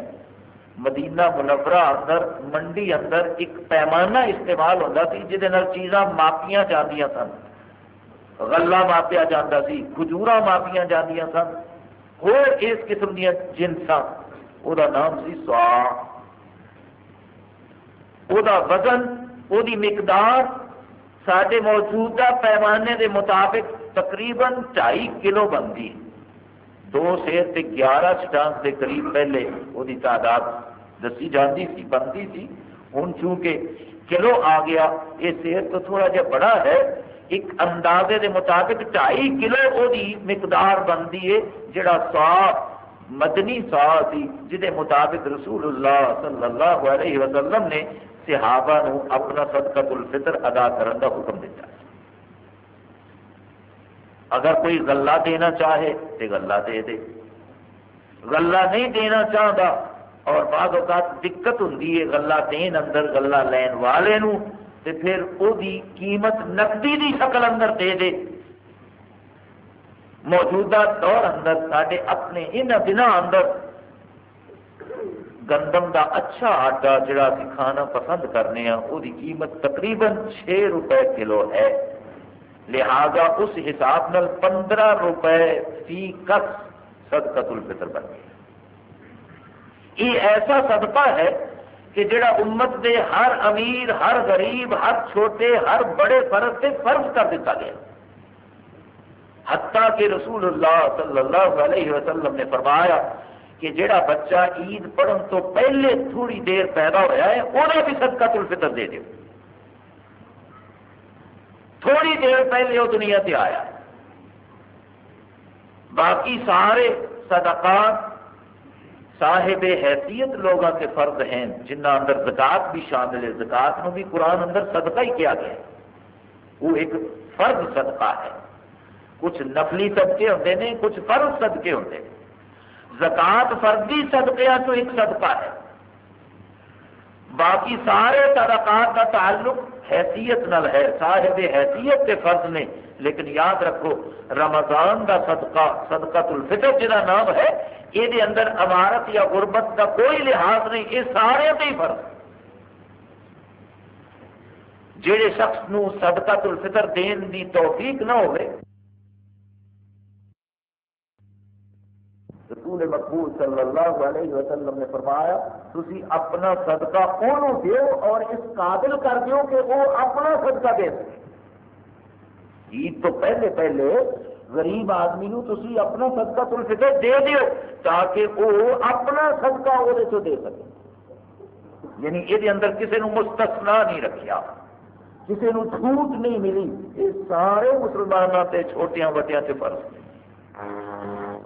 مدینہ منورہ اندر، منڈی اندر ایک پیمانہ استعمال ہوتا سی جہد چیزاں ماپیاں جاندیاں سن۔ غلہ ماپیا جاتا سی کھجورا ماپیاں جاندیاں سن۔ ہور اس قسم دیا جنساں وہ نام سی سوا وہ وزن وہ مقدار سارے موجودہ پیمانے کے مطابق تقریباً ڈھائی کلو بنتی دو سیر تے گیارہ سٹانس کے قریب پہلے وہ تعداد دسی جاتی سی بنتی سی ہوں چونکہ کلو آ گیا یہ سیر تو تھوڑا جا بڑا ہے ایک اندازے کے مطابق ڈھائی کلو وہ مقدار بنتی ہے جڑا سا مدنی سا سی جہد مطابق رسول اللہ صلی اللہ علیہ وسلم نے صحابہ نو اپنا صدقہ الفطر ادا کرنے کا حکم دیتا ہے۔ اگر کوئی غلہ دینا چاہے تو غلہ دے دے۔ غلہ نہیں دینا چاہتا اور بعض اوقات دقت ہوں غلہ دین اندر، غلہ لین والے نو تے پھر وہ قیمت نقدی دی شکل اندر دے دے۔ موجودہ دور اندر سارے اپنے ان دنوں اندر گندم دا اچھا آٹا جڑا سی کھانا پسند کرنے ہیں وہ قیمت تقریباً چھ روپے کلو ہے۔ لہذا اس حساب نال پندرہ روپے فی کس صدقہ الفطر بن گیا۔ یہ ایسا صدقہ ہے کہ جڑا امت دے ہر امیر، ہر غریب، ہر چھوٹے، ہر بڑے فرض سے فرض کر دیتا گیا۔ حتیٰ کہ رسول اللہ صلی اللہ علیہ وسلم نے فرمایا کہ جڑا بچہ عید پڑھن تو پہلے تھوڑی دیر پیدا ہوا ہے انہیں بھی صدقہ الفطر دے دیو۔ تھوڑی دیر پہلے وہ دنیا سے آیا۔ باقی سارے صدقات صاحب حیثیت لوگوں کے فرد ہیں جنہ اندر زکات بھی شامل ہے۔ زکات میں بھی قرآن اندر صدقہ ہی کیا گیا وہ ایک فرد صدقہ ہے۔ کچھ نفلی صدقے ہوتے ہیں کچھ فرض صدقے ہوتے ہیں زکات فردی صدقے تو ایک صدقہ ہے۔ باقی سارے صدقات کا تعلق حیثیت نل ہے، صاحب حیثیت کے فرض نے۔ لیکن یاد رکھو، رمضان کا صدقہ صدقہ الفطر جہاں نام ہے، یہ اندر عمارت یا غربت کا کوئی لحاظ نہیں، یہ سارے ہی فرض۔ جہے شخص نو صدقہ الفطر دین دی توفیق نہ ہوئے رسول مقبول صلی اللہ علیہ وسلم نے فرمایا تھی اپنا صدقہ انہوں دیو اور اس قابل کر دیو کہ وہ اپنا صدقہ دے سکے عید تو پہلے پہلے غریب آدمی نو تھی اپنا صدقہ تل فکر دے دیو تاکہ وہ اپنا صدقہ وہ دے سکے۔ یعنی یہ اندر کسی نے مستثنا نہیں رکھا کسی نے چھوٹ نہیں ملی۔ یہ سارے مسلمانوں سے چھوٹیاں وٹیاں سے فرض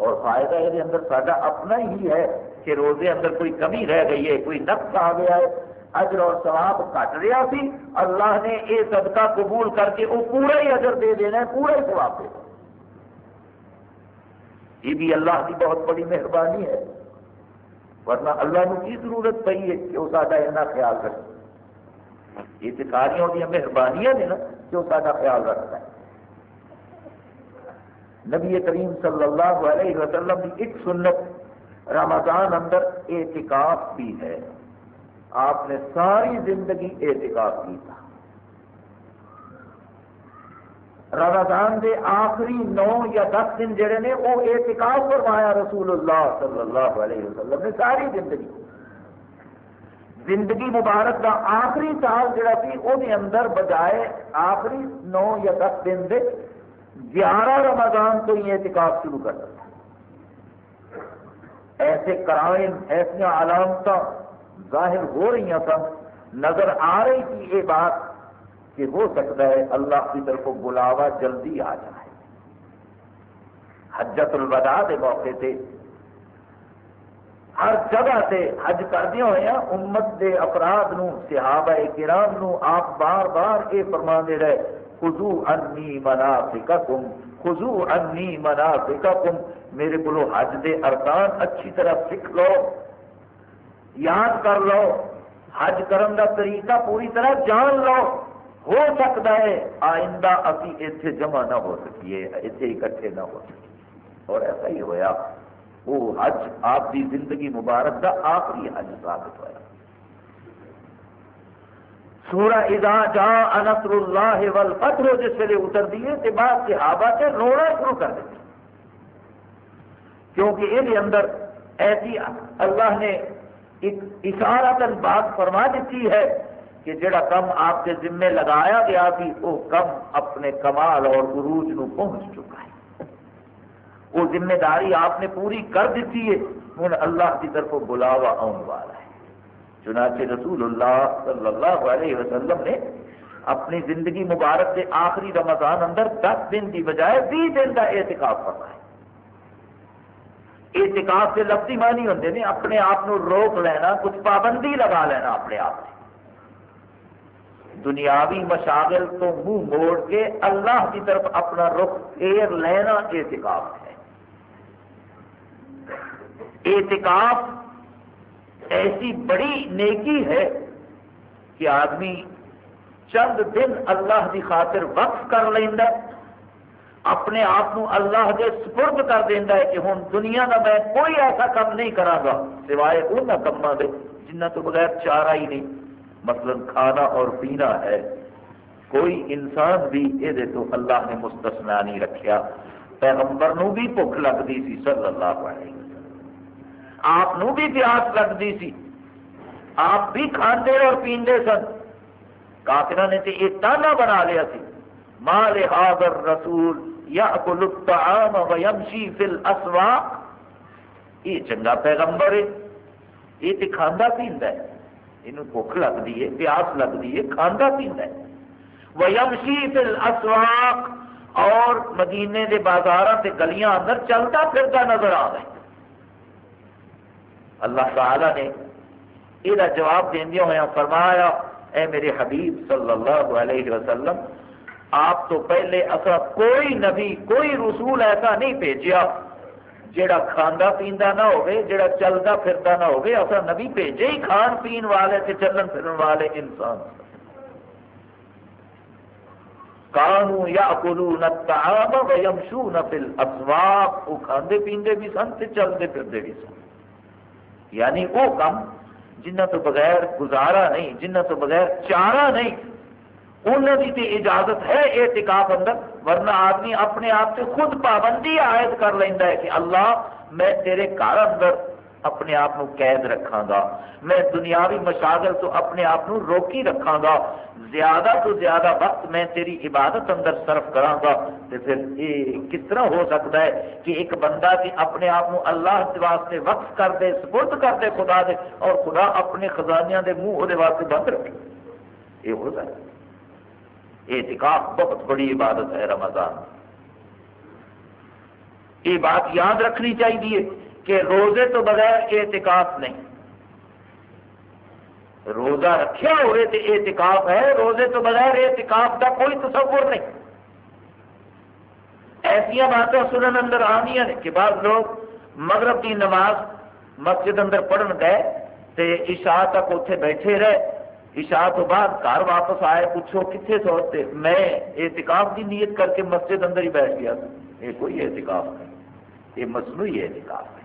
اور فائدہ یہ اندر سارا اپنا ہی ہے کہ روزے اندر کوئی کمی رہ گئی ہے، کوئی نقص آ گیا ہے۔ اجر اور ثواب کٹ رہا سی۔ اللہ نے یہ صدقہ قبول کر کے وہ پورا ہی اجر دے دینا ہے، پورا ہی ثواب دے یہ بھی اللہ کی بہت بڑی مہربانی ہے۔ ورنہ اللہ کی ضرورت پی ہے کہ وہ سارا اتنا خیال رکھے۔ یہ تو ساریاں مہربانیاں نے نا کہ وہ سارا خیال رکھتا ہے۔ نبی کریم صلی اللہ علیہ وسلم کی ایک سنت رمضان اندر اعتکاف بھی ہے۔ آپ نے ساری زندگی اعتکاف کی تھا رمضان دے آخری نو یا دس دن جڑے نے وہ اعتکاف فرمایا رسول اللہ صلی اللہ علیہ وسلم نے ساری زندگی۔ زندگی مبارک کا آخری سال جڑا سی، وہ اندر بجائے آخری نو یا دس دن دے گیارہ رمضان تو یہ اعتکاف شروع کر دیا۔ ایسے کرائم ایسا علامت ظاہر ہو رہی سن نظر آ رہی تھی یہ بات کہ ہو سکتا ہے اللہ کی طرف بلاوا جلدی آ جائے۔ حجت الوداع کے موقع سے ہر جگہ سے حج کردیا ہوا امت کے افراد نو، صحابہ کرام نو، آپ بار بار یہ فرما دے رہے خزو انی منافقکم خزو انی منافقکم، میرے کو حج دے ارکان اچھی طرح سیکھ لو، یاد کر لو، حج کرن دا طریقہ پوری طرح جان لو، ہو سکتا ہے، آئندہ ابھی اتنے جمع نہ ہو سکیے اتنے اکٹھے نہ ہو سکیے۔ اور ایسا ہی ہوا وہ حج آپ کی زندگی مبارک کا آخری حج ثابت ہوا۔ سورہ اذا جا انصر اللہ والفتح، جس ویلے اتر دیے تو بعد صحابہ سے رونا شروع کر دیتے کیونکہ یہ اندر ایسی اللہ نے ایک اشارہ بات فرما دیتی ہے کہ جڑا کم آپ کے ذمے لگایا گیا بھی وہ کم اپنے کمال اور عروج نو پہنچ چکا ہے۔ وہ ذمہ داری آپ نے پوری کر دیتی ہے ہوں اللہ کی طرف بلاوا آنے والا ہے۔ چنانچہ رسول اللہ صلی اللہ علیہ وسلم نے اپنی زندگی مبارک کے آخری رمضان اندر دس دن کی بجائے بیس دن کا احتکاب کرنا ہے احتکاب کے لفظی معنی ہوتے ہیں اپنے آپ کو روک لینا، کچھ پابندی لگا لینا اپنے آپ سے دنیاوی مشاغل تو منہ موڑ کے اللہ کی طرف اپنا رخ پھیر لینا احتکاب ہے۔ احتکاب ایسی بڑی نیکی ہے کہ آدمی چند دن اللہ کی خاطر وقف کر لینا اپنے آپ کو اللہ کے سپرد کر دینا ہے کہ ہوں دنیا کا میں کوئی ایسا کام نہیں کرا گا، سوائے ان کاموں کے جنہ تو بغیر چارہ ہی نہیں۔ مثلا کھانا اور پینا ہے، کوئی انسان بھی یہ تو اللہ نے مستثنا نہیں رکھا پیغمبر نو بھی بھوک لگتی سی صلی اللہ علیہ آپ بھی پیاس لگتی سی۔ آپ بھی کھانے اور پیندے سن۔ کافر نے تو یہ تانا بنا لیا سی۔ ماں لہٰذر رسول یا الطعام ویمشی فی الاسواق۔ یہ چنگا پیغمبر ہے۔ یہ تو کھانا پیندا ہے۔ یہ بھوک لگتی ہے، پیاس لگتی ہے کھانا پیندا ہے۔ ویمشی فی الاسواق۔ اور مدینے دے بازار تے گلیاں اندر چلتا پھرتا نظر آ رہا ہے۔ اللہ تعالی نے یہ جواب دیا ہوا فرمایا، اے میرے حبیب صلی اللہ علیہ وسلم، آپ تو پہلے اصا کوئی نبی، کوئی رسول ایسا نہیں بھیجا جڑا کھانا پیندا نہ ہوئے جڑا چلتا پھرتا نہ ہوئے اصا نبی بھیجے ہی کھان پین والے تے چلن پھرن والے انسان۔ کانو یا کلو نتعام و یمشو نفل وہ کھاندے پیندے بھی سن تے چلتے پھرتے بھی سن۔ یعنی وہ کم جنہ تو بغیر گزارا نہیں جنہ تو بغیر چارہ نہیں۔ انہوں کی اجازت ہے اعتکاف اندر، ورنہ آدمی اپنے آپ سے خود پابندی عائد کر لینا ہے کہ اللہ میں تیرے گھر اندر اپنے آپ کو قید رکھا گا میں دنیاوی مشاغل تو اپنے آپ کو روکی رکھا گا زیادہ تو زیادہ وقت میں تیری عبادت اندر صرف کرا گا تو پھر یہ کس طرح ہو سکتا ہے کہ ایک بندہ کی اپنے آپ کو اللہ کے واسطے وقت کر دے، سپرد کر دے خدا دے اور خدا اپنے خزانیاں دے منہ وہ واسطے بند رکھے۔ یہ ہو سکتا ہے۔ اعتکاف بہت بڑی عبادت ہے رمضان۔ یہ بات یاد رکھنی چاہیے۔ کہ روزے تو بغیر اعتکاف نہیں۔ روزہ رکھیا ہوئے تو اعتکاف ہے، روزے تو بغیر اعتکاف کا کوئی تصور نہیں۔ ایسا باتیں سنن اندر آنی نے کہ بعض لوگ مغرب کی نماز مسجد اندر پڑھن گئے تے عشاء تک اتنے بیٹھے رہے۔ عشاء تو بعد گھر واپس آئے، پوچھو کتنے سوچتے میں احتکاف کی نیت کر کے مسجد اندر ہی بیٹھ گیا۔ یہ کوئی احتکاف نہیں، یہ مصنوعی احتکاف ہے۔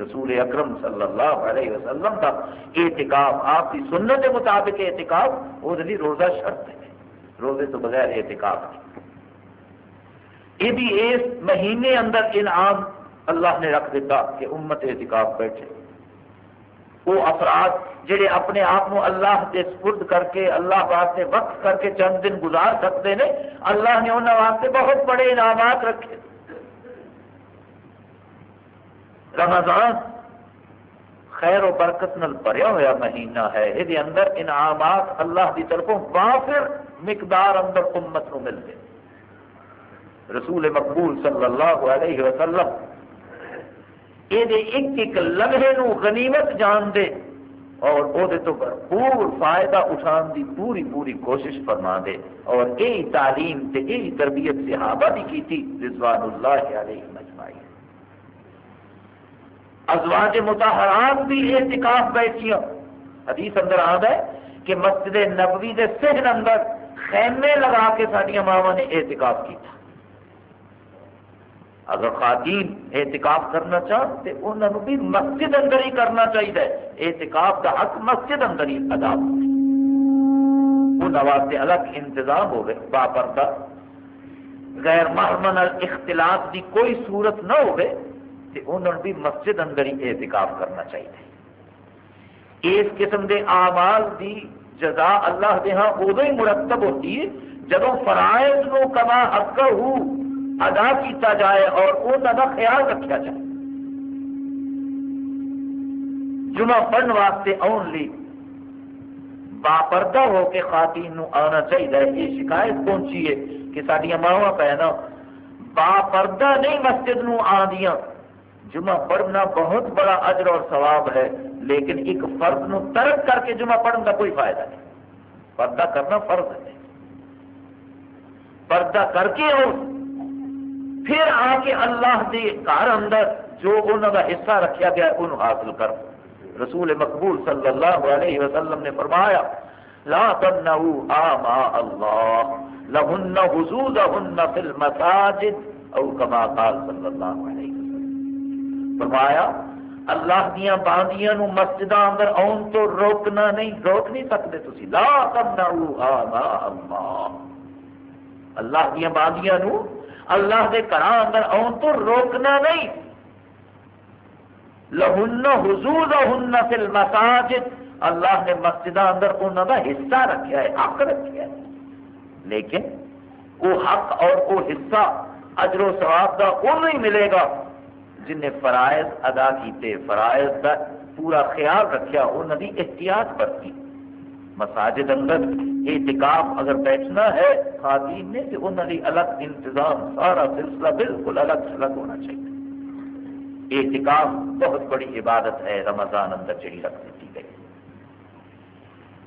رسول اکرم صلی اللہ علیہ وسلم کا احتکاب آپ کی سنت کے مطابق احتکاب وہ روزہ شرط ہے۔ روزے تو بغیر احتکاب نہیں۔ یہ بھی اس مہینے اندر انعام اللہ نے رکھ دیتا کہ امت احتکاب بیٹھے۔ وہ افراد جڑے اپنے آپ کو اللہ کے سپرد کر کے، اللہ واسطے وقت کر کے چند دن گزار سکتے ہیں، اللہ نے انہوں واسطے بہت بڑے انعامات رکھے۔ رمضان خیر و برکت نل بھریا ہوا مہینہ ہے۔ یہ اندر انعامات اللہ کی طرفوں وافر مقدار اندر امت کو ملتے رسول مقبول صلی اللہ علیہ وسلم یہ ایک ایک لمحے نو غنیمت جان دے اور وہ تو بھرپور فائدہ اٹھان دی پوری پوری کوشش فرما دے۔ اور یہی تعلیم تے یہی تربیت صحابہ بھی کی تھی رضوان اللہ علیہ مجمعی ازواج متحرات بھی اعتکاف بیٹھیاں حدیث اندر آد ہے کہ مسجد نبوی دے سہن اندر خیمے لگا کے سڈیا ماوا نے احتکاف کیا اگر خواتین احتکاف کرنا چاہ تو انہوں بھی مسجد اندر ہی کرنا چاہیے احتکاف کا حق مسجد اندر ہی ادا ہو واسطے الگ انتظام ہوگی باپردہ۔ غیر محرمن اختلاف کی کوئی صورت نہ ہوگئے ہوگی انہوں بھی مسجد اندر ہی احتکاف کرنا چاہیے۔ اس قسم کے آمال دی جزا اللہ دے ہاں ادو ہی مرتب ہوتی ہے۔ جب فرائض نو کما حق ہو ادا کیتا جائے اور انہوں کا خیال رکھا جائے۔ جمعہ پڑھن واسطے آن لی۔ باپردہ ہو کے خواتین نو آنا چاہیے۔ یہ شکایت پہنچی ہے کہ سڈیا ماوا پہنا باپردہ نہیں مسجد نو آدیاں جمعہ پڑھنا بہت بڑا اجر اور ثواب ہے، لیکن ایک فرض نو ترک کر کے جمعہ پڑھنے کا کوئی فائدہ نہیں۔ پردہ کرنا فرض ہے۔ پردہ کر کے اور پھر آ کے اللہ کے گھر اندر جو انہوں کا حصہ رکھا گیا انہوں حاصل کر۔ رسول مقبول صلی اللہ علیہ وسلم نے فرمایا، لا تنہو آما اللہ، لہن حضوزہن فی المساجد، او کما قال صلی اللہ علیہ وسلم فرمایا، اللہ دیا باندیاں نو مسجد اندر آن تو روکنا نہیں، روک نہیں سکتے تھی لا اللہ. اللہ دیا باندیاں نو اللہ دے گھر اندر آن تو روکنا نہیں. لہن حضور ہن فل مساجد اللہ نے مسجد اندر انہوں کا حصہ رکھا ہے، حق رکھا ہے. لیکن وہ حق اور وہ حصہ اجر و ثواب کا انہوں ہی ملے گا. جن نے فرائض ادا کیتے، فرائض کا پورا خیال رکھا انہوں نے احتیاط برتی۔ مساجد اندر احتکاب اگر بیٹھنا ہے خواتین نے، تو انہوں نے الگ انتظام، سارا سلسلہ بالکل الگ سلگ ہونا چاہیے۔ احتکاب بہت بڑی عبادت ہے، رمضان اندر جڑی رکھ دیتی گئی۔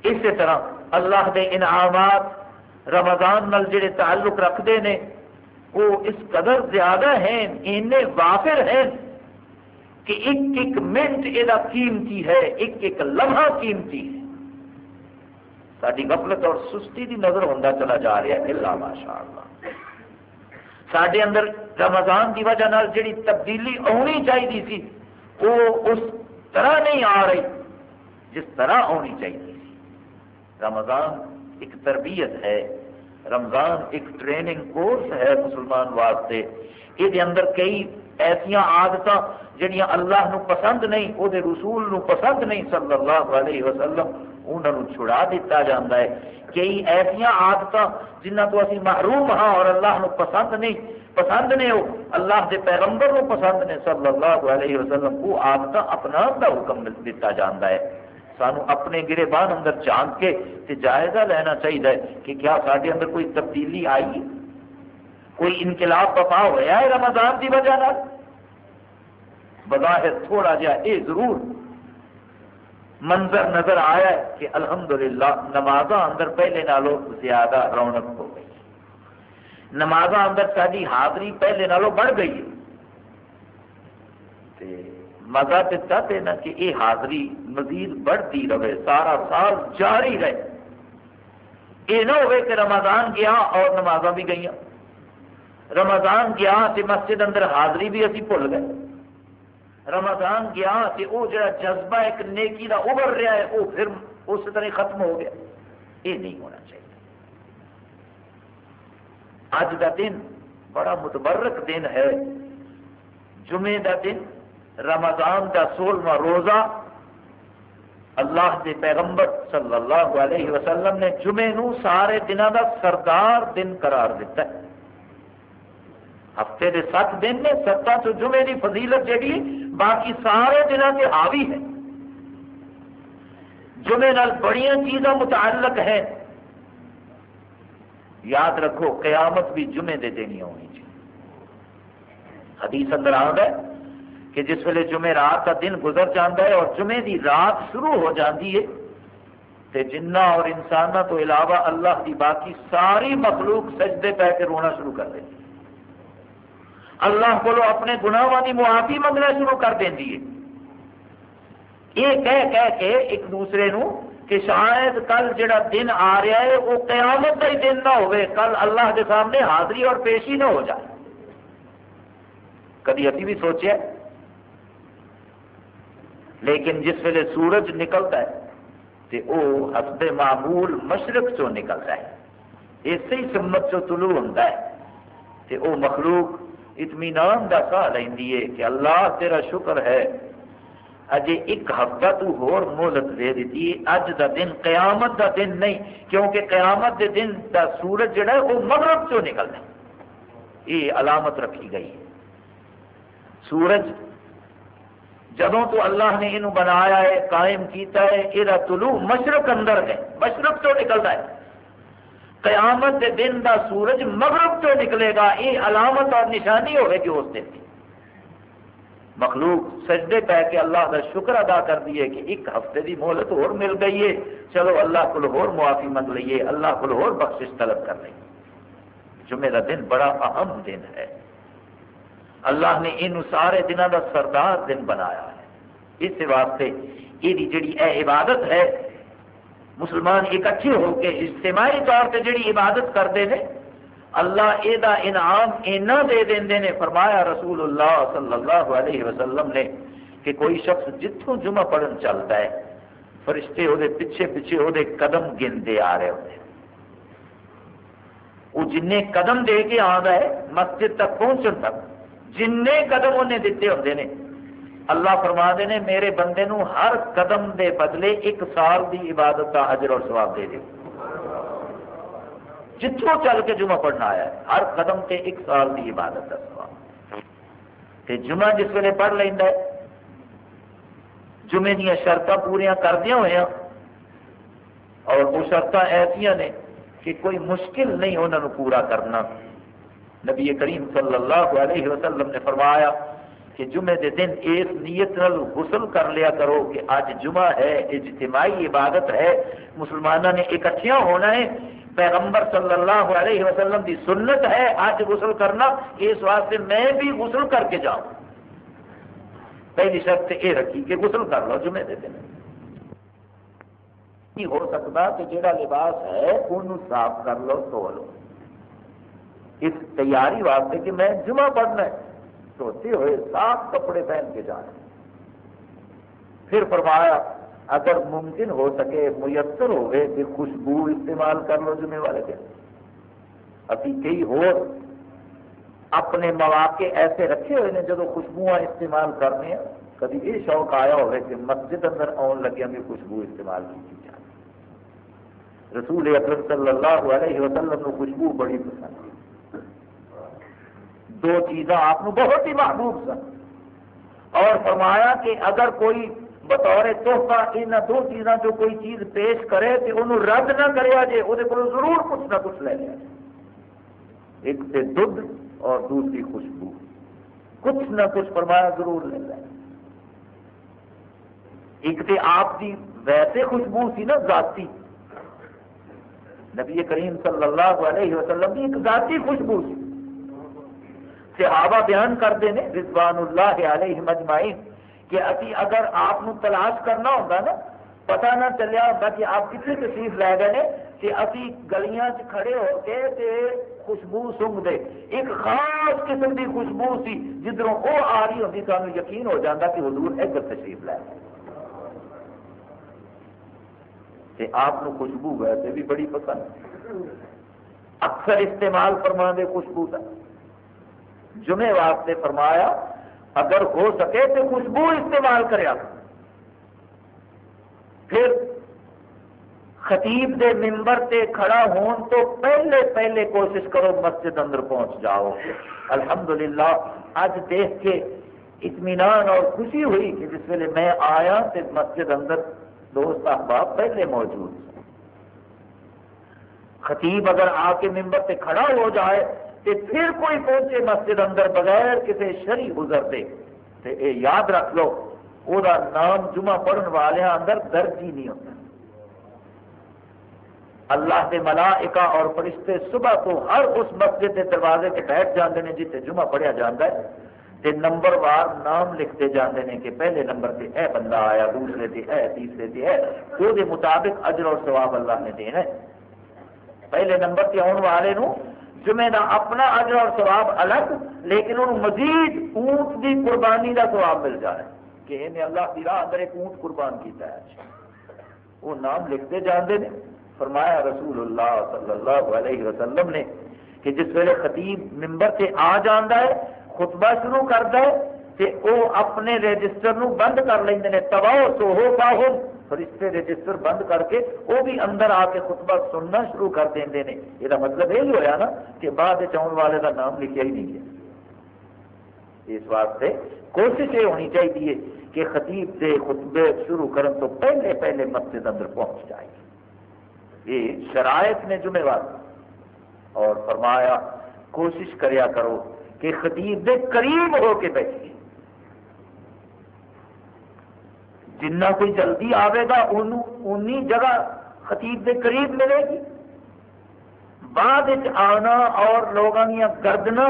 اسی طرح اللہ کے انعامات رمضان نل جڑے تعلق رکھتے ہیں وہ اس قدر زیادہ ہیں اینے وافر ہیں کہ ایک ایک منٹ یہ قیمتی ہے، ایک ایک لمحہ قیمتی ہے۔ ساری غفلت اور سستی دی نظر ہوتا چلا جا رہا ہے۔ اللہ ماشاء اللہ سڈے اندر رمضان کی وجہ نال جڑی تبدیلی آنی چاہیے سی، وہ اس طرح نہیں آ رہی جس طرح آنی چاہیے سی۔ رمضان ایک تربیت ہے۔ رمضان ایک ٹریننگ کورس ہے مسلمان واسطے۔ یہ اندر کئی ایسا آدت جہیا اللہ نو پسند نہیں وہ رسول نو پسند نہیں صلی اللہ علیہ وسلم انہوں چھڑا دیتا جاتا ہے۔ کئی ایسا آدت جنہ تو اسی محروم ہاں اور اللہ نو پسند نہیں، پسند نے وہ اللہ کے پیغمبر نو پسند نے صلی اللہ علیہ وسلم وہ آدت اپنا حکم دیتا جاتا ہے۔ سانو اپنے گرے بان اندر جان کے تے جائزہ لینا چاہیے کہ کیا سارے اندر کوئی تبدیلی آئی ہے؟ کوئی انقلاب بپا ہوا ہے رمضان کی وجہ بظاہر تھوڑا جہا یہ ضرور منظر نظر آیا ہے کہ الحمدللہ نماز اندر پہلے نالوں زیادہ رونق ہو گئی۔ نماز اندر ساری حاضری پہلے نالوں بڑھ گئی ہے۔ مزہ تو چاہتے نا کہ یہ حاضری مزید بڑھتی رہے، سارا سال جاری رہے۔ یہ نہ ہوئے کہ رمضان گیا اور نمازاں بھی گئی رمضان گیا تو مسجد اندر حاضری بھی اسی بھول گئے۔ رمضان گیا تو وہ جڑا جذبہ ایک نیکی کا ابھر رہا ہے وہ پھر اس طرح ختم ہو گیا۔ یہ نہیں ہونا چاہیے۔ اج کا دن بڑا متبرک دن ہے۔ جمعے کا دن رمضان کا سولہواں روزہ اللہ کے پیغمبر صلی اللہ علیہ وسلم نے جمعے نو سارے دنوں کا سردار دن قرار دیتا ہے۔ ہفتے کے سات دن نے ستاں چ جمعے کی فضیلت جہی باقی سارے دنوں کے حاوی ہے۔ جمعے نال بڑی چیزاں متعلق ہیں۔ یاد رکھو، قیامت بھی جمعے دے دینی ہونی چاہیے۔ حدیث اندر آ گئے کہ جس ویلے جمعے رات کا دن گزر جاتا ہے اور جمعے دی رات شروع ہو جاتی ہے، تے جنہ اور انسانوں تو علاوہ اللہ کی باقی ساری مخلوق سجدے پہ کے رونا شروع کر دیں اللہ کو اپنے گناہوں کی معافی منگنا شروع کر دیں ہے۔ یہ کہہ کہہ کے ایک دوسرے نو کہ شاید کل جڑا دن آ رہا ہے، وہ قیامت کا ہی دن نہ ہوئے، کل اللہ کے سامنے حاضری اور پیشی نہ ہو جائے۔ کدی ابھی بھی سوچے لیکن جس ویلے سورج نکلتا ہے تو وہ حسب معمول مشرق چو نکلتا ہے۔ اسی سمت چو طلوع ہوتا ہے۔ تو وہ مخلوق اطمینان کا سا لینی ہے کہ اللہ تیرا شکر ہے۔ اجے ایک ہفتہ تو ہور مہلت دے دیتی ہے۔ اج دا دن قیامت دا دن نہیں، کیونکہ قیامت دے دن دا سورج جڑا ہے، وہ مغرب چو نکلتا ہے۔ یہ علامت رکھی گئی ہے۔ سورج جدوں تو اللہ نے یہ بنایا ہے، قائم کیتا ہے یہ طلوع مشرق اندر ہے۔ مشرق تو نکلتا ہے۔ قیامت کے دن دا سورج مغرب تو نکلے گا۔ یہ علامت اور نشانی ہوئے گی اس دن۔ کی مخلوق سجدے پہ کے اللہ کا شکر ادا کر دیے کہ ایک ہفتے کی مہلت اور مل گئی ہے۔ چلو اللہ کو معافی منگ لیے اللہ کو بخشش طلب کر لیے جمعے کا دن بڑا اہم دن ہے۔ اللہ نے یہ سارے دنوں کا سردار دن بنایا ہے۔ اس واسطے یہ جڑی اے عبادت ہے، مسلمان اکٹھے ہو کے اجتماعی طور پہ جڑی عبادت کرتے ہیں، اللہ یہ انعام اینا دے دیں نے۔ فرمایا رسول اللہ صلی اللہ علیہ وسلم نے کہ کوئی شخص جتوں جمعہ پڑھن چلتا ہے، فرشتے وہ پیچھے پیچھے وہ قدم گنتے آ رہے ہوتے وہ جن قدم دے کے آتا ہے، مسجد تک پہنچن تک جن قدم انہیں دیتے ہوتے ہیں اللہ فرما دے نے، میرے بندے نو ہر قدم دے بدلے ایک سال دی عبادت کا حجر اور سواب دے دے۔ جتوں چل کے جمعہ پڑھنا آیا ہے، ہر قدم تے ایک سال دی عبادت کا سواب تے جمعہ جس ویلے پڑھ لینا ہے، جمعے دیا شرط پوریا کردیا ہوا اور وہ شرط ایسا نے کہ کوئی مشکل نہیں انہوں نے پورا کرنا۔ نبی کریم صلی اللہ علیہ وسلم نے فرمایا کہ جمعے دے دن اس نیت نال غسل کر لیا کرو کہ آج جمعہ ہے، اجتماعی عبادت ہے، مسلمانوں نے اکٹھیا ہونا ہے، پیغمبر صلی اللہ علیہ وسلم کی سنت ہے آج غسل کرنا، اس واسطے میں بھی غسل کر کے جاؤں۔ پہلی شرط یہ رکھی کہ غسل کر لو جمعے دے دن۔ ہو سکتا کہ جہاں لباس ہے انہوں صاف کر لو تو لو۔ اس تیاری واسطے کہ میں جمعہ پڑھنا ہے۔ دھوتے ہوئے صاف کپڑے پہن کے جانے پھر فرمایا، اگر ممکن ہو سکے، میسر ہوئے کہ خوشبو استعمال کر لو جمعے والے دن۔ ابھی کئی ہو اپنے مواقع ایسے رکھے ہوئے ہیں جب خوشبو استعمال کرنے ہیں۔ کبھی یہ شوق آیا ہوئے کہ مسجد اندر آن لگیا بھی خوشبو استعمال کی جائے رسول اکرم صلی اللہ علیہ وسلم کو خوشبو بڑی پسند۔ دو چیزاں آپ بہت ہی محبوب سن۔ اور فرمایا کہ اگر کوئی بطور تحفہ ان دو چیزاں جو کوئی چیز پیش کرے تو انہوں رد نہ کرے جے وہ ضرور کچھ نہ کچھ لے لیا ایک سے دھد اور دوسری خوشبو۔ کچھ نہ کچھ فرمایا ضرور لے لیا ایک تو آپ کی ویسے خوشبو سی نا ذاتی۔ نبی کریم صلی اللہ علیہ وسلم کی ایک ذاتی خوشبو سی۔ صحابہ بیان کرتے ہیں رضوان اللہ علیہ مجمعین کہ ابھی اگر آپ تلاش کرنا ہوگا نا پتا نہ چلیا ہوگا کہ آپ کتنے تشریف لے گئے کہ ابھی گلیاں کھڑے ہو کے تے خوشبو سنگ دے ایک خاص قسم کی خوشبو سی جدھروں وہ آ رہی ہوتی سانو یقین ہو جاتا کہ حضور ادھر تشریف لے گئے۔ آپ خوشبو ویسے بھی بڑی پسند۔ اکثر استعمال فرما دے خوشبو کا جمعے واسطے فرمایا، اگر ہو سکے تو خوشبو استعمال کریا پھر خطیب دے ممبر تے کھڑا ہون تو پہلے پہلے کوشش کرو مسجد اندر پہنچ جاؤ۔ الحمدللہ اج دیکھ کے اطمینان اور خوشی ہوئی کہ جس ویلے میں آیا تو مسجد اندر دوست احباب پہلے موجود۔ خطیب اگر آ کے ممبر سے کھڑا ہو جائے کہ پھر کوئی پہنچے مسجد اندر بغیر کسی شری گزر دے۔ تو یاد رکھ لو وہ نام جمعہ پڑھن والے اندر درج ہی نہیں ہوتا۔ اللہ کے ملائکہ اور فرشتے صبح تو ہر اس مسجد کے دروازے سے بیٹھ جاتے ہیں جیتے جمعہ پڑھیا جاتا ہے۔ تے نمبر وار نام لکھتے جاتے ہیں کہ پہلے نمبر سے اے بندہ آیا، دوسرے سے اے، تیسرے سے ہے وہ مطابق اجر اور ثواب اللہ نے دینا ہے۔ پہلے نمبر سے آنے والے نو جمعے کا اپنا اجر اور ثواب الگ، لیکن انہوں مزید اونٹ کی قربانی کا ثواب مل جائے۔ کہ انہیں اللہ کی راہ اندر ایک اونٹ قربان کیتا ہے۔ وہ نام لکھتے جانے نے۔ فرمایا رسول اللہ صلی اللہ علیہ وسلم نے کہ جس ویلے خطیب ممبر سے آ جانا ہے، خطبہ شروع کرتا ہے کہ وہ اپنے رجسٹر نو بند کر لیں تباہ سو ہو پاہو۔ فرشتے رجسٹر بند کر کے وہ بھی اندر آ کے خطبہ سننا شروع کر دیں نے۔ یہ مطلب یہی ہوا نا کہ بعد چاؤن والے کا نام لکھا ہی نہیں گیا۔ اس واسطے کوشش یہ ہونی چاہیے کہ خطیب سے خطبے شروع کرن تو پہلے پہلے مسجد اندر پہنچ جائے۔ یہ شرائط نے ذمہ وار اور فرمایا کوشش کریا کرو کہ خطیب دے قریب ہو کے بیٹھیے۔ جنہ کوئی جلدی آئے گا انی جگہ خطیب کے قریب ملے گی۔ بعد آنا اور لوگوں دیا گردنا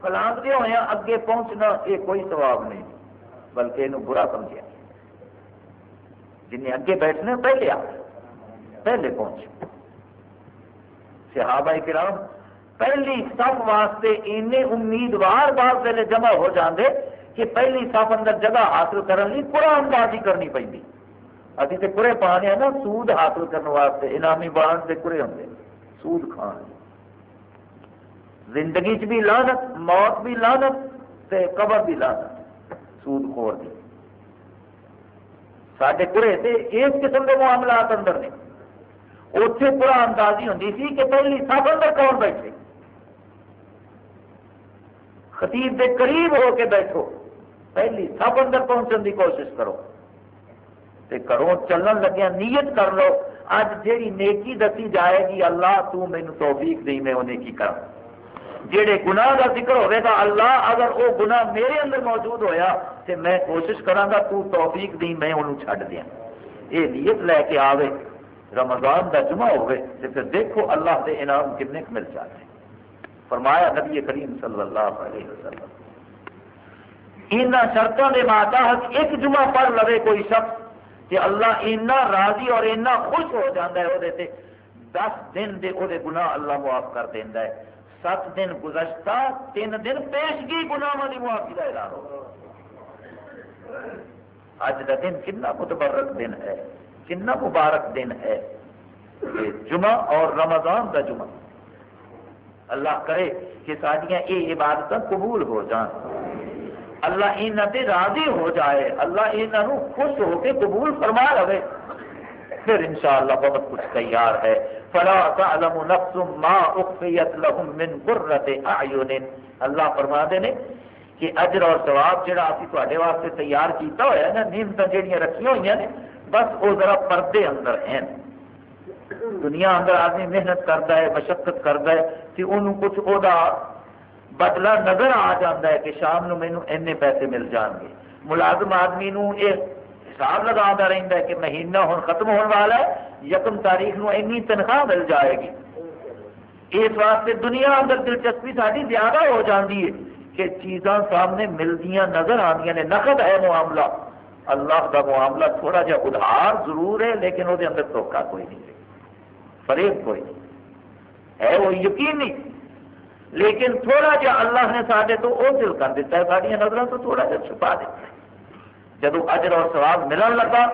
فلاندے ہوئے اگے پہنچنا یہ کوئی ثواب نہیں، بلکہ یہ برا سمجھا جن اگے بیٹھنے پہلے آ، پہلے پہنچ۔ صحابہ کرام، پہلی سب واسطے امیدوار بعد ویلے جمع ہو جاندے کہ پہلی صف اندر جگہ حاصل کرنے لی قرآن بازی کرنی پہ ابھی تو پورے پانے ہیں نا، سود حاصل کرنے واسطے، انعامی بانڈ سے پورے ہوں سود کھان۔ زندگی چ بھی لانت موت بھی لانت تے قبر بھی لانت سود خور دی۔ سڈے پورے تے اس قسم کے معاملات اندر نے۔ اتنے پورا اندازی ہوں سی کہ پہلی سب اندر کون بیٹھے؟ خطیب دے قریب ہو کے بیٹھو۔ پہلی سب اندر پہنچنے کی کوشش کرو۔ تے کرو، چلن لگیا نیت کر لو۔ اج جیڑی نیکی دسی جائے گی، اللہ تو مینو توفیق دی، میں وہ نیکی کروں جہے گناہ کا ذکر ہوئے گا، اللہ اگر وہ گناہ میرے اندر موجود ہویا تو میں کوشش کرا تو توفیق دی، میں انہوں چھڈ دیا یہ نیت لے کے آوے، رمضان کا جمعہ ہوئے تو پھر دیکھو اللہ کے انعام کنے مل جاتے۔ فرمایا نبی کریم صلی اللہ علیہ وسلم۔ ان شرطوں کے ماتحت ایک جمعہ پڑھ لے کوئی شخص کہ اللہ اینا راضی اور اینا خوش ہو جاتا ہے وہ دس دن دے وہ گناہ اللہ معاف کر دینا ہے۔ سات دن گزشتہ، تین دن پیشگی گناہ کی معافی کا اعلان ہو اج کا دن کنا متبرک دن ہے کنا مبارک دن ہے۔ جمعہ اور رمضان کا جمعہ۔ اللہ کرے کہ ساریا یہ عبادت قبول ہو جان۔ اللہ یہاں سے راضی ہو جائے، اللہ یہاں خوش ہو کے قبول فرما لے پھر انشاءاللہ بہت کچھ تیار ہے۔ فلا تعلم نفس ما اخفیت لهم من قرۃ اعین اللہ فرما دے نے کہ اجر اور ثواب جڑا اسی تواڈے واسطے تیار کیتا ہوا ہے نا، نعمتاں جڑیاں رکھیاں ہوئی ہیں بس وہ ذرا پردے اندر ہیں۔ دنیا اندر آدمی محنت کرتا ہے، مشقت کرتا ہے کہ انہوں کچھ او دا بدلہ نظر آ جاتا ہے کہ شام نو مینو اینے پیسے مل جان گے ملازم آدمی نو یہ حساب لگا رہتا ہے کہ مہینہ ہوں ختم ہونے والا ہے یکم تاریخ نو اینی تنخواہ مل جائے گی اس واسطے دنیا اندر دلچسپی ساری زیادہ ہو جاتی ہے کہ چیزاں سامنے ملدیاں نظر آدی نے نقد ہے معاملہ اللہ کا معاملہ تھوڑا جا ادھار ضرور ہے لیکن وہ اندر دھوکا کوئی نہیں فریب کوئی نہیں ہے وہ یقین نہیں لیکن تھوڑا جا اللہ نے سارے تو وہ دل کر دیتا ہے ساری نظروں تو تھوڑا جا چھپا دیتا ہے۔ جب اجر اور سواب ملن لگا،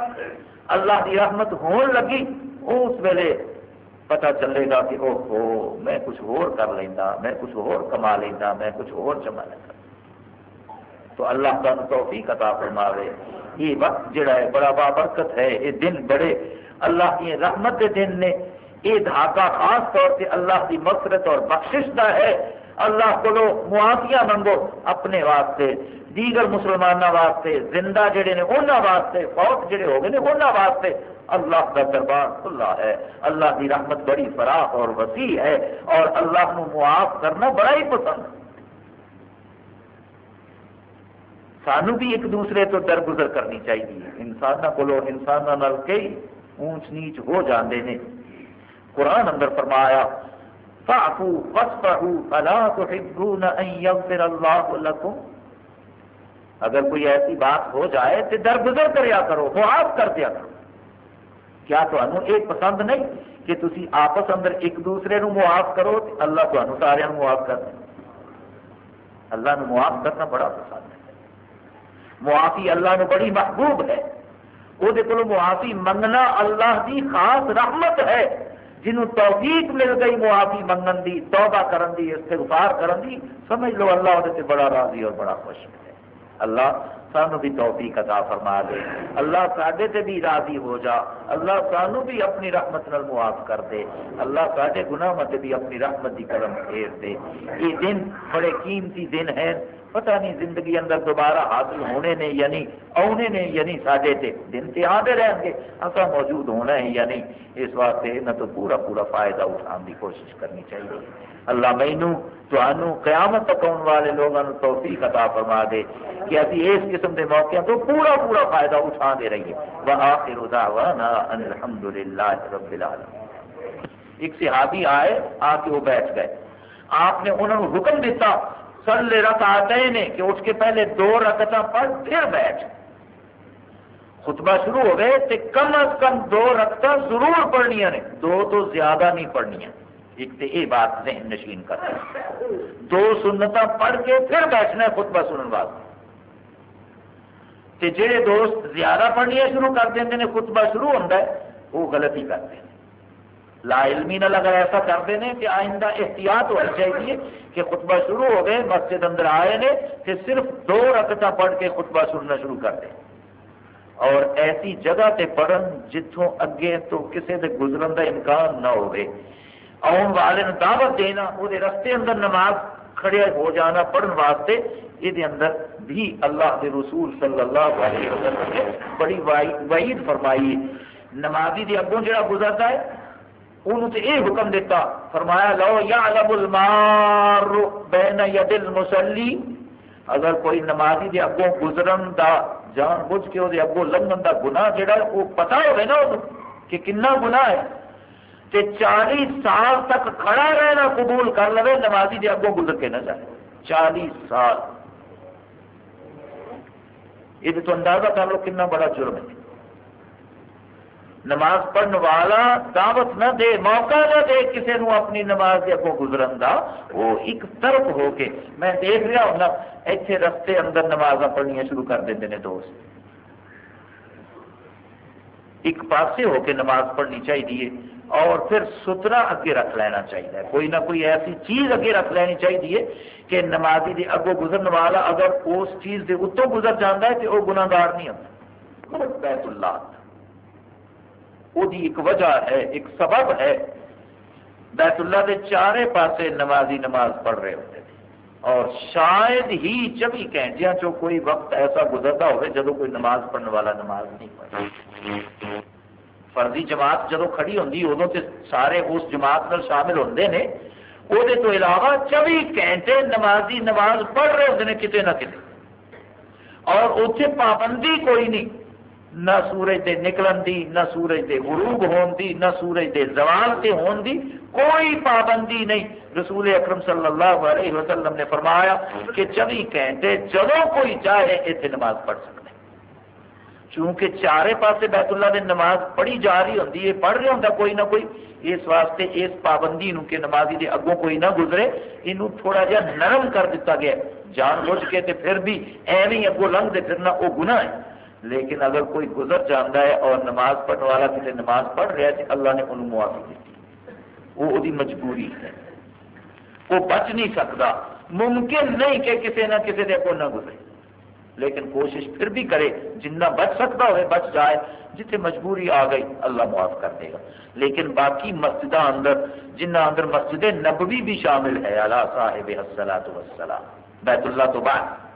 اللہ کی رحمت ہون لگی، اس ویلے پتا چلے گا کہ او ہو میں کچھ اور کر لینا میں کچھ اور کما لینا میں کچھ اور جما لینا تو اللہ کا توفیق عطا فرماوے۔ یہ وقت جڑا ہے، بڑا بابرکت ہے، یہ دن بڑے اللہ کی رحمت کے دن نے۔ یہ دھاگا خاص طور سے اللہ کی مفرت اور بخشش کا ہے۔ اللہ کو معافیا منگو اپنے واسطے، دیگر مسلمانوں واسطے، زندہ جڑے نے انہوں واسطے، فوت جڑے ہو گئے نے انہوں واسطے۔ اللہ کا دربار کھلا ہے۔ اللہ کی رحمت بڑی فراخ اور وسیع ہے اور اللہ کو معاف کرنا بڑا ہی پسند۔ سانو بھی ایک دوسرے تو درگزر کرنی چاہیے۔ انسانوں کو انسانوں کئی اونچ نیچ ہو جاندے نے۔ قرآن اندر فرمایا، فَعْفُوا وَاسْفَحُوا فَلَا تُحِبُّونَ أَن يَغْفِرَ اللَّهُ لَكُمْ۔ اگر کوئی ایسی بات ہو جائے تو درگزر کریا کرو معاف کر دیا کرو۔ کیا تمہیں یہ پسند نہیں کہ تسی آپس اندر ایک دوسرے نو معاف کرو تو اللہ تمہیں سارے معاف کر دے۔ اللہ نو معاف کرنا بڑا پسند ہے۔ معافی اللہ نو بڑی محبوب ہے۔ وہ معافی منگنا اللہ کی خاص رحمت ہے۔ جنہوں توفیق مل گئی معافی منگن دی، توبہ کرن دی، استغفار کرن دی۔ سمجھ لو اللہ وہ بڑا راضی اور بڑا خوش ہے۔ اللہ سانو بھی توفیق عطا فرما دے۔ اللہ ساڈے تے بھی راضی ہو جا۔ اللہ سانو بھی اپنی رحمت نال معاف کر دے۔ اللہ ساڈے گناہ مت بھی اپنی رحمت دی قلم پھیر دے۔ یہ دن بڑے قیمتی دن ہیں۔ پتہ نہیں زندگی اندر دوبارہ حاصل ہونے نے یعنی آنے نے یعنی سارے تے دن تے آتے رہیں گے۔ اصا موجود ہونا ہے یا نہیں، اس واسطے نہ تو پورا پورا فائدہ اٹھانے کی کوشش کرنی چاہیے۔ اللہ مینو تو قیامت تک آنے والے لوگوں توفیق عطا فرما دے کہ ابھی اس قسم کے موقع تو پورا پورا فائدہ اٹھا دے رہیے۔ وآخر دعوانا ان الحمدللہ رب العالمین۔ ایک صحابی آئے، آ کے وہ بیٹھ گئے۔ آپ نے انہوں نے حکم دیتا سلے رکھ آتے نے کہ اس کے پہلے دو رکعت پڑھ پھر بیٹھ۔ خطبہ شروع ہو گئے تو کم از کم دو رکعت ضرور پڑھنیا نے۔ دو تو زیادہ نہیں پڑھنیا ایک تو یہ بات ذہن نشین کرتا دو سنتا پڑھ کے پھر بیٹھنا ہے خطبہ سننے واسطے۔ جہے دوست زیادہ پڑھنیا شروع کر دیں خطبہ شروع ہوتا ہے، وہ غلطی کرتے ہیں لا علمی نہ اگر ایسا کرتے ہیں کہ آئندہ احتیاط ہونی چاہیے کہ خطبہ شروع ہو گئے، مسجد اندر آئے نے کہ صرف دو رکعت پڑھ کے خطبہ سننا شروع کر دیں اور ایسی جگہ تے پڑھن جتوں اگے تو کسی کے گزرن کا امکان نہ ہوئے۔ آن والے دعوت دینا وہ رستے اندر نماز کھڑے ہو جانا پڑھن واسطے یہ اندر بھی اللہ کے رسول صلی اللہ علیہ وسلم نے بڑی وعید فرمائی نمازی دے اگوں جڑا گزرتا ہے انہوں تو یہ حکم دیتا، فرمایا، لو یا المار بین ید المسلی، اگر کوئی نمازی دے اگوں گزرن دا جان بوجھ کے وہ اگوں لنگن دا گناہ جڑا وہ پتا ہوئے نا کہ کنا گناہ ہے۔ تے چالیس سال تک کھڑا رہنا قبول کر لو نمازی دے اگوں گزر کے نہ جائے۔ چالیس سال۔ یہ تو اندازہ کر لو کنا بڑا جرم ہے۔ نماز پڑھنے والا دعوت نہ دے، موقع نہ دے کسی نو اپنی نماز کے اگوں گزرن دا، وہ ایک طرف ہو کے، میں دیکھ رہا ہوں اتنے رستے اندر نماز پڑھنی شروع کر دیں دوست۔ ایک پاسے ہو کے نماز پڑھنی چاہیے اور پھر سترا اگے رکھ لینا چاہیے کوئی نہ کوئی ایسی چیز اگے رکھ لینی چاہیے کہ نمازی دے اگوں گزرن والا اگر اس چیز دے اتوں گزر جانا ہے تو وہ گناگار نہیں ہوتا بیت اللہ۔ وہ ایک وجہ ہے ایک سبب ہے بیت اللہ کے چارے پاسے نمازی نماز پڑھ رہے ہوتے تھے اور شاید ہی چوبی گھنٹے چو کوئی وقت ایسا گزرتا ہوئے جب کوئی نماز پڑھنے والا نماز نہیں پڑھتا فرضی جماعت جدو کھڑی ہوتی ادو تو سارے اس جماعت میں شامل ہوتے ہیں وہ تو علاوہ چوبی گھنٹے نمازی نماز پڑھ رہے ہوتے ہیں کتنے نہ کتنے اور اتنے پابندی کوئی نہیں نہ سورج دے نکلن دی، نہ سورج دے غروب ہون دی، نہ سورج دے زوال تے ہون دی، کوئی پابندی نہیں۔ رسول اکرم صلی اللہ علیہ وسلم نے فرمایا کہ چوبی گھنٹے جدو کوئی چاہے اتنے نماز پڑھ سکتے چونکہ چارے پاسے بیت اللہ نے نماز پڑھی جا رہی ہوتی ہے، پڑھ رہا ہوں کوئی نہ کوئی، اس واسطے اس پابندی نو کہ نمازی دے اگوں کوئی نہ گزرے یہ تھوڑا جہا نرم کر دیتا گیا۔ جان بوجھ کے تے پھر بھی ایویں اگوں لنگ دے پھرنا وہ گناہ ہے۔ لیکن اگر کوئی گزر جانا ہے اور نماز پڑھنے والا کسی نماز پڑھ رہا ہے تو اللہ نے انہوں معافی دی وہ وہی مجبوری ہے۔ وہ بچ نہیں سکتا۔ ممکن نہیں کہ کسی نہ کسی دے کو نہ گزرے۔ لیکن کوشش پھر بھی کرے۔ جنہ بچ سکتا ہوئے، بچ جائے۔ جتنے مجبوری آ گئی، اللہ معاف کر دے گا۔ لیکن باقی مسجد اندر جنہ اندر مسجد نبوی بھی شامل ہے اللہ صاحب حسلات وسلام بیت اللہ تو بعد۔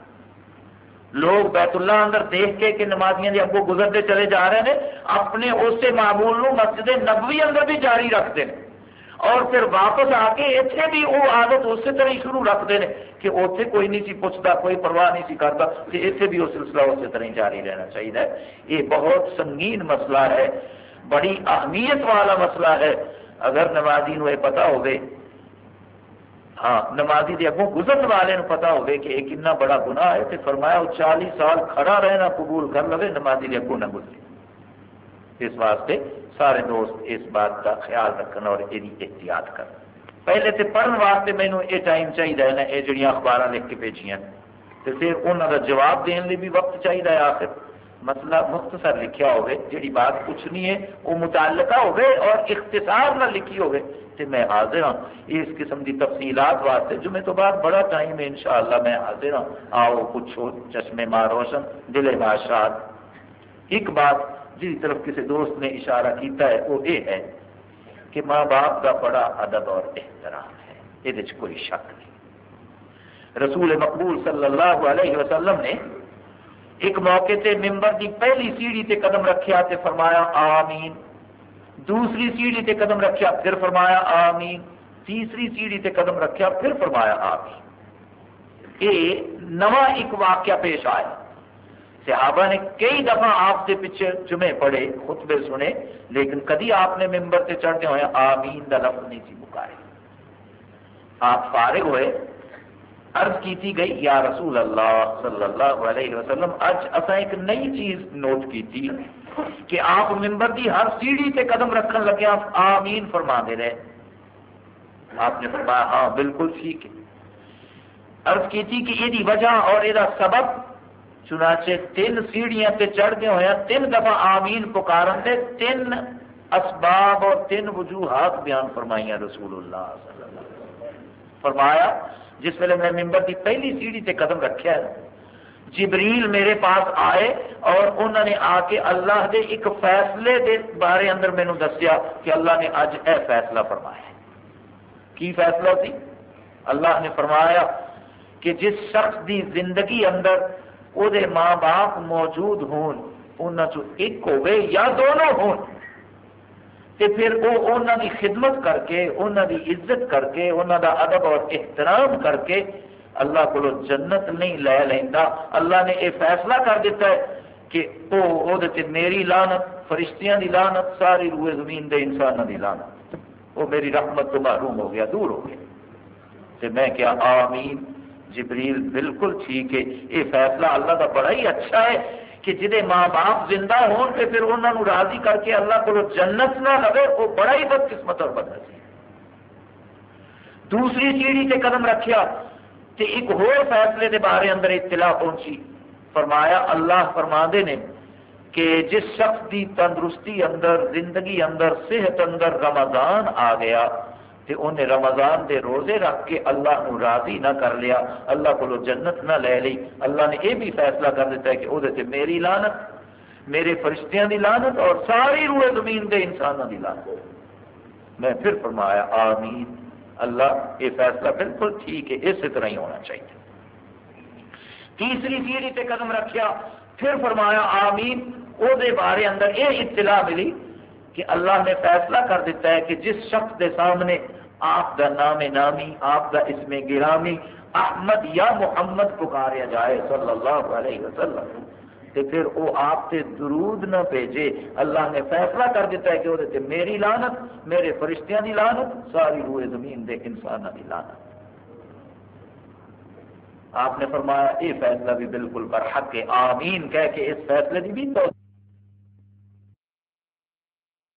لوگ بیت اللہ اندر دیکھ کے کہ نمازیاں جی دے اگو گزرتے چلے جا رہے ہیں، اپنے اسے معمول نو مسجد نبوی اندر بھی جاری رکھتے ہیں۔ اور پھر واپس آ کے اتنے بھی وہ عادت اسی طرح ہی شروع رکھتے ہیں کہ اتنے کوئی نہیں سی پوچھتا، کوئی پرواہ نہیں سی کرتا کہ اتنے بھی وہ سلسلہ اسی طرح ہی جاری رہنا چاہیے۔ یہ بہت سنگین مسئلہ ہے، بڑی اہمیت والا مسئلہ ہے۔ اگر نمازی نو یہ پتا ہوگی ہاں نمازی دے اگوں گزرن والے نو پتا ہوگی کہ یہ کنا بڑا گناہ ہے تو فرمایا وہ چالیس سال کھڑا رہنا قبول کر لو نمازی دے اگوں نہ گزرے۔ اس واسطے سارے دوست اس بات کا خیال رکھنا اور یہ احتیاط کر پہلے تو پڑھن واسطے مینو یہ ٹائم چاہیے نا یہ جڑیاں اخبار لکھ کے بھیجیاں تو پھر انہوں کا جواب دن لی بھی وقت چاہیے آخر۔ مسئلہ مختصر لکھیا ہوگی جڑی بات پوچھنی ہے، وہ متعلقہ ہوگی اور اختصار نہ لکھی ہوگی تو میں حاضر ہوں اس قسم کی تفصیلات واسطے جمعے تو بعد بڑا ٹائم ہے انشاءاللہ میں حاضر ہوں آؤ پوچھو چشمے ماں روشن، دل بادشاہ ایک بات جی طرف کسی دوست نے اشارہ کیتا ہے، وہ یہ ہے کہ ماں باپ کا بڑا ادب اور احترام ہے۔ یہ کوئی شک نہیں۔ رسول مقبول صلی اللہ علیہ وسلم نے ایک موقع تے ممبر دی پہلی سیڑھی تے قدم رکھیا تے فرمایا، آمین۔ دوسری سیڑھی تے قدم رکھیا، پھر فرمایا، آمین۔ تیسری سیڑھی تے قدم رکھیا، پھر فرمایا، آمین۔ یہ نواں ایک واقعہ پیش آیا۔ صحابہ نے کئی دفعہ آپ کے پیچھے جمعے پڑے خطبے سنے، لیکن کدی آپ نے ممبر تے چڑھتے ہوئے آمین دا لفظ نہیں تھی مکائے آپ فارغ ہوئے، عرض کی گئی، یا رسول اللہ صلی اللہ علیہ وسلم اج اصا ایک نئی چیز نوٹ کی تھی کہ آپ ممبر کی ہر سیڑھی تے قدم رکھن لگے، آپ آمین فرما دے رہے۔ آپ نے فرمایا ہاں بالکل ٹھیک ہے۔ عرض کی تھی کہ یہ وجہ اور یہ سبب، چنانچہ تین سیڑھیاں تے چڑھتے ہوئے تین دفعہ آمین پکارن دے تین اسباب اور تین وجوہات بیان فرمائیاں رسول اللہ صلی اللہ علیہ وسلم فرمایا، جس ویلے میں ممبر کی پہلی سیڑھی تے قدم رکھا ہے جبریل میرے پاس آئے اور انہوں نے آ کے اللہ دے ایک فیصلے دے بارے اندر مینو دسیا کہ اللہ نے اج اے فیصلہ فرمایا کی فیصلہ سی؟ اللہ نے فرمایا کہ جس شخص دی زندگی اندر وہ ماں باپ موجود ہون چو ایک ہوئے یا دونوں ہون، تے پھر وہ انہوں دی خدمت کر کے انہوں دی عزت کر کے انہوں دا ادب اور احترام کر کے اللہ کو جنت نہیں لے لینا اللہ نے یہ فیصلہ کر دیتا ہے کہ وہ میری لانت فرشتیاں دی لانت ساری روئے زمین دے انسانوں دی لانت وہ میری رحمت تو معروم ہو گیا، دور ہو گیا۔ تے میں کیا آمین، جبریل بالکل ٹھیک ہے۔ یہ فیصلہ اللہ کا بڑا ہی اچھا ہے کہ جہے ماں باپ زندہ ہون تے پھر انہوں نے راضی کر کے اللہ کو جنت نہ لگے وہ بڑا ہی بد قسمت اور بدل سی دوسری سیڑھی تے قدم رکھیا تے ایک اور فیصلے دے بارے اندر اطلاع پہنچی۔ فرمایا، اللہ فرما دے نے کہ جس شخص کی تندرستی اندر، زندگی اندر، صحت اندر رمضان آ گیا، تے انہیں رمضان دے روزے رکھ کے اللہ نو راضی نہ کر لیا، اللہ کو جنت نہ لے لی۔ اللہ نے یہ بھی فیصلہ کر دیتا ہے کہ وہ میری لانت میرے فرشتیاں دی لانت اور ساری روئے زمین دے انسانوں دی لانت میں پھر فرمایا، آمین۔ اللہ یہ فیصلہ بالکل ٹھیک ہے، اسی طرح ہی ہونا چاہیے۔ تیسری سیڑھی تے قدم رکھیا، پھر فرمایا، آمین۔ او دے بارے اندر یہ اطلاع ملی کہ اللہ نے فیصلہ کر دیتا ہے کہ جس شخص دے سامنے آپ کا نام نامی، آپ کا اسم گرامی، احمد یا محمد پکاریا جائے، صلی اللہ علیہ وسلم۔ تے پھر وہ آپ سے درود نہ بھیجے۔ اللہ نے فیصلہ کر دیتا ہے کہ وہ میری لانت میرے فرشتیاں دی لانت ساری روئے زمین دے انسانوں دی لانت آپ نے فرمایا، یہ فیصلہ بھی بالکل برحق ہے۔ آمین، کہہ کے اس فیصلے کی بھی تو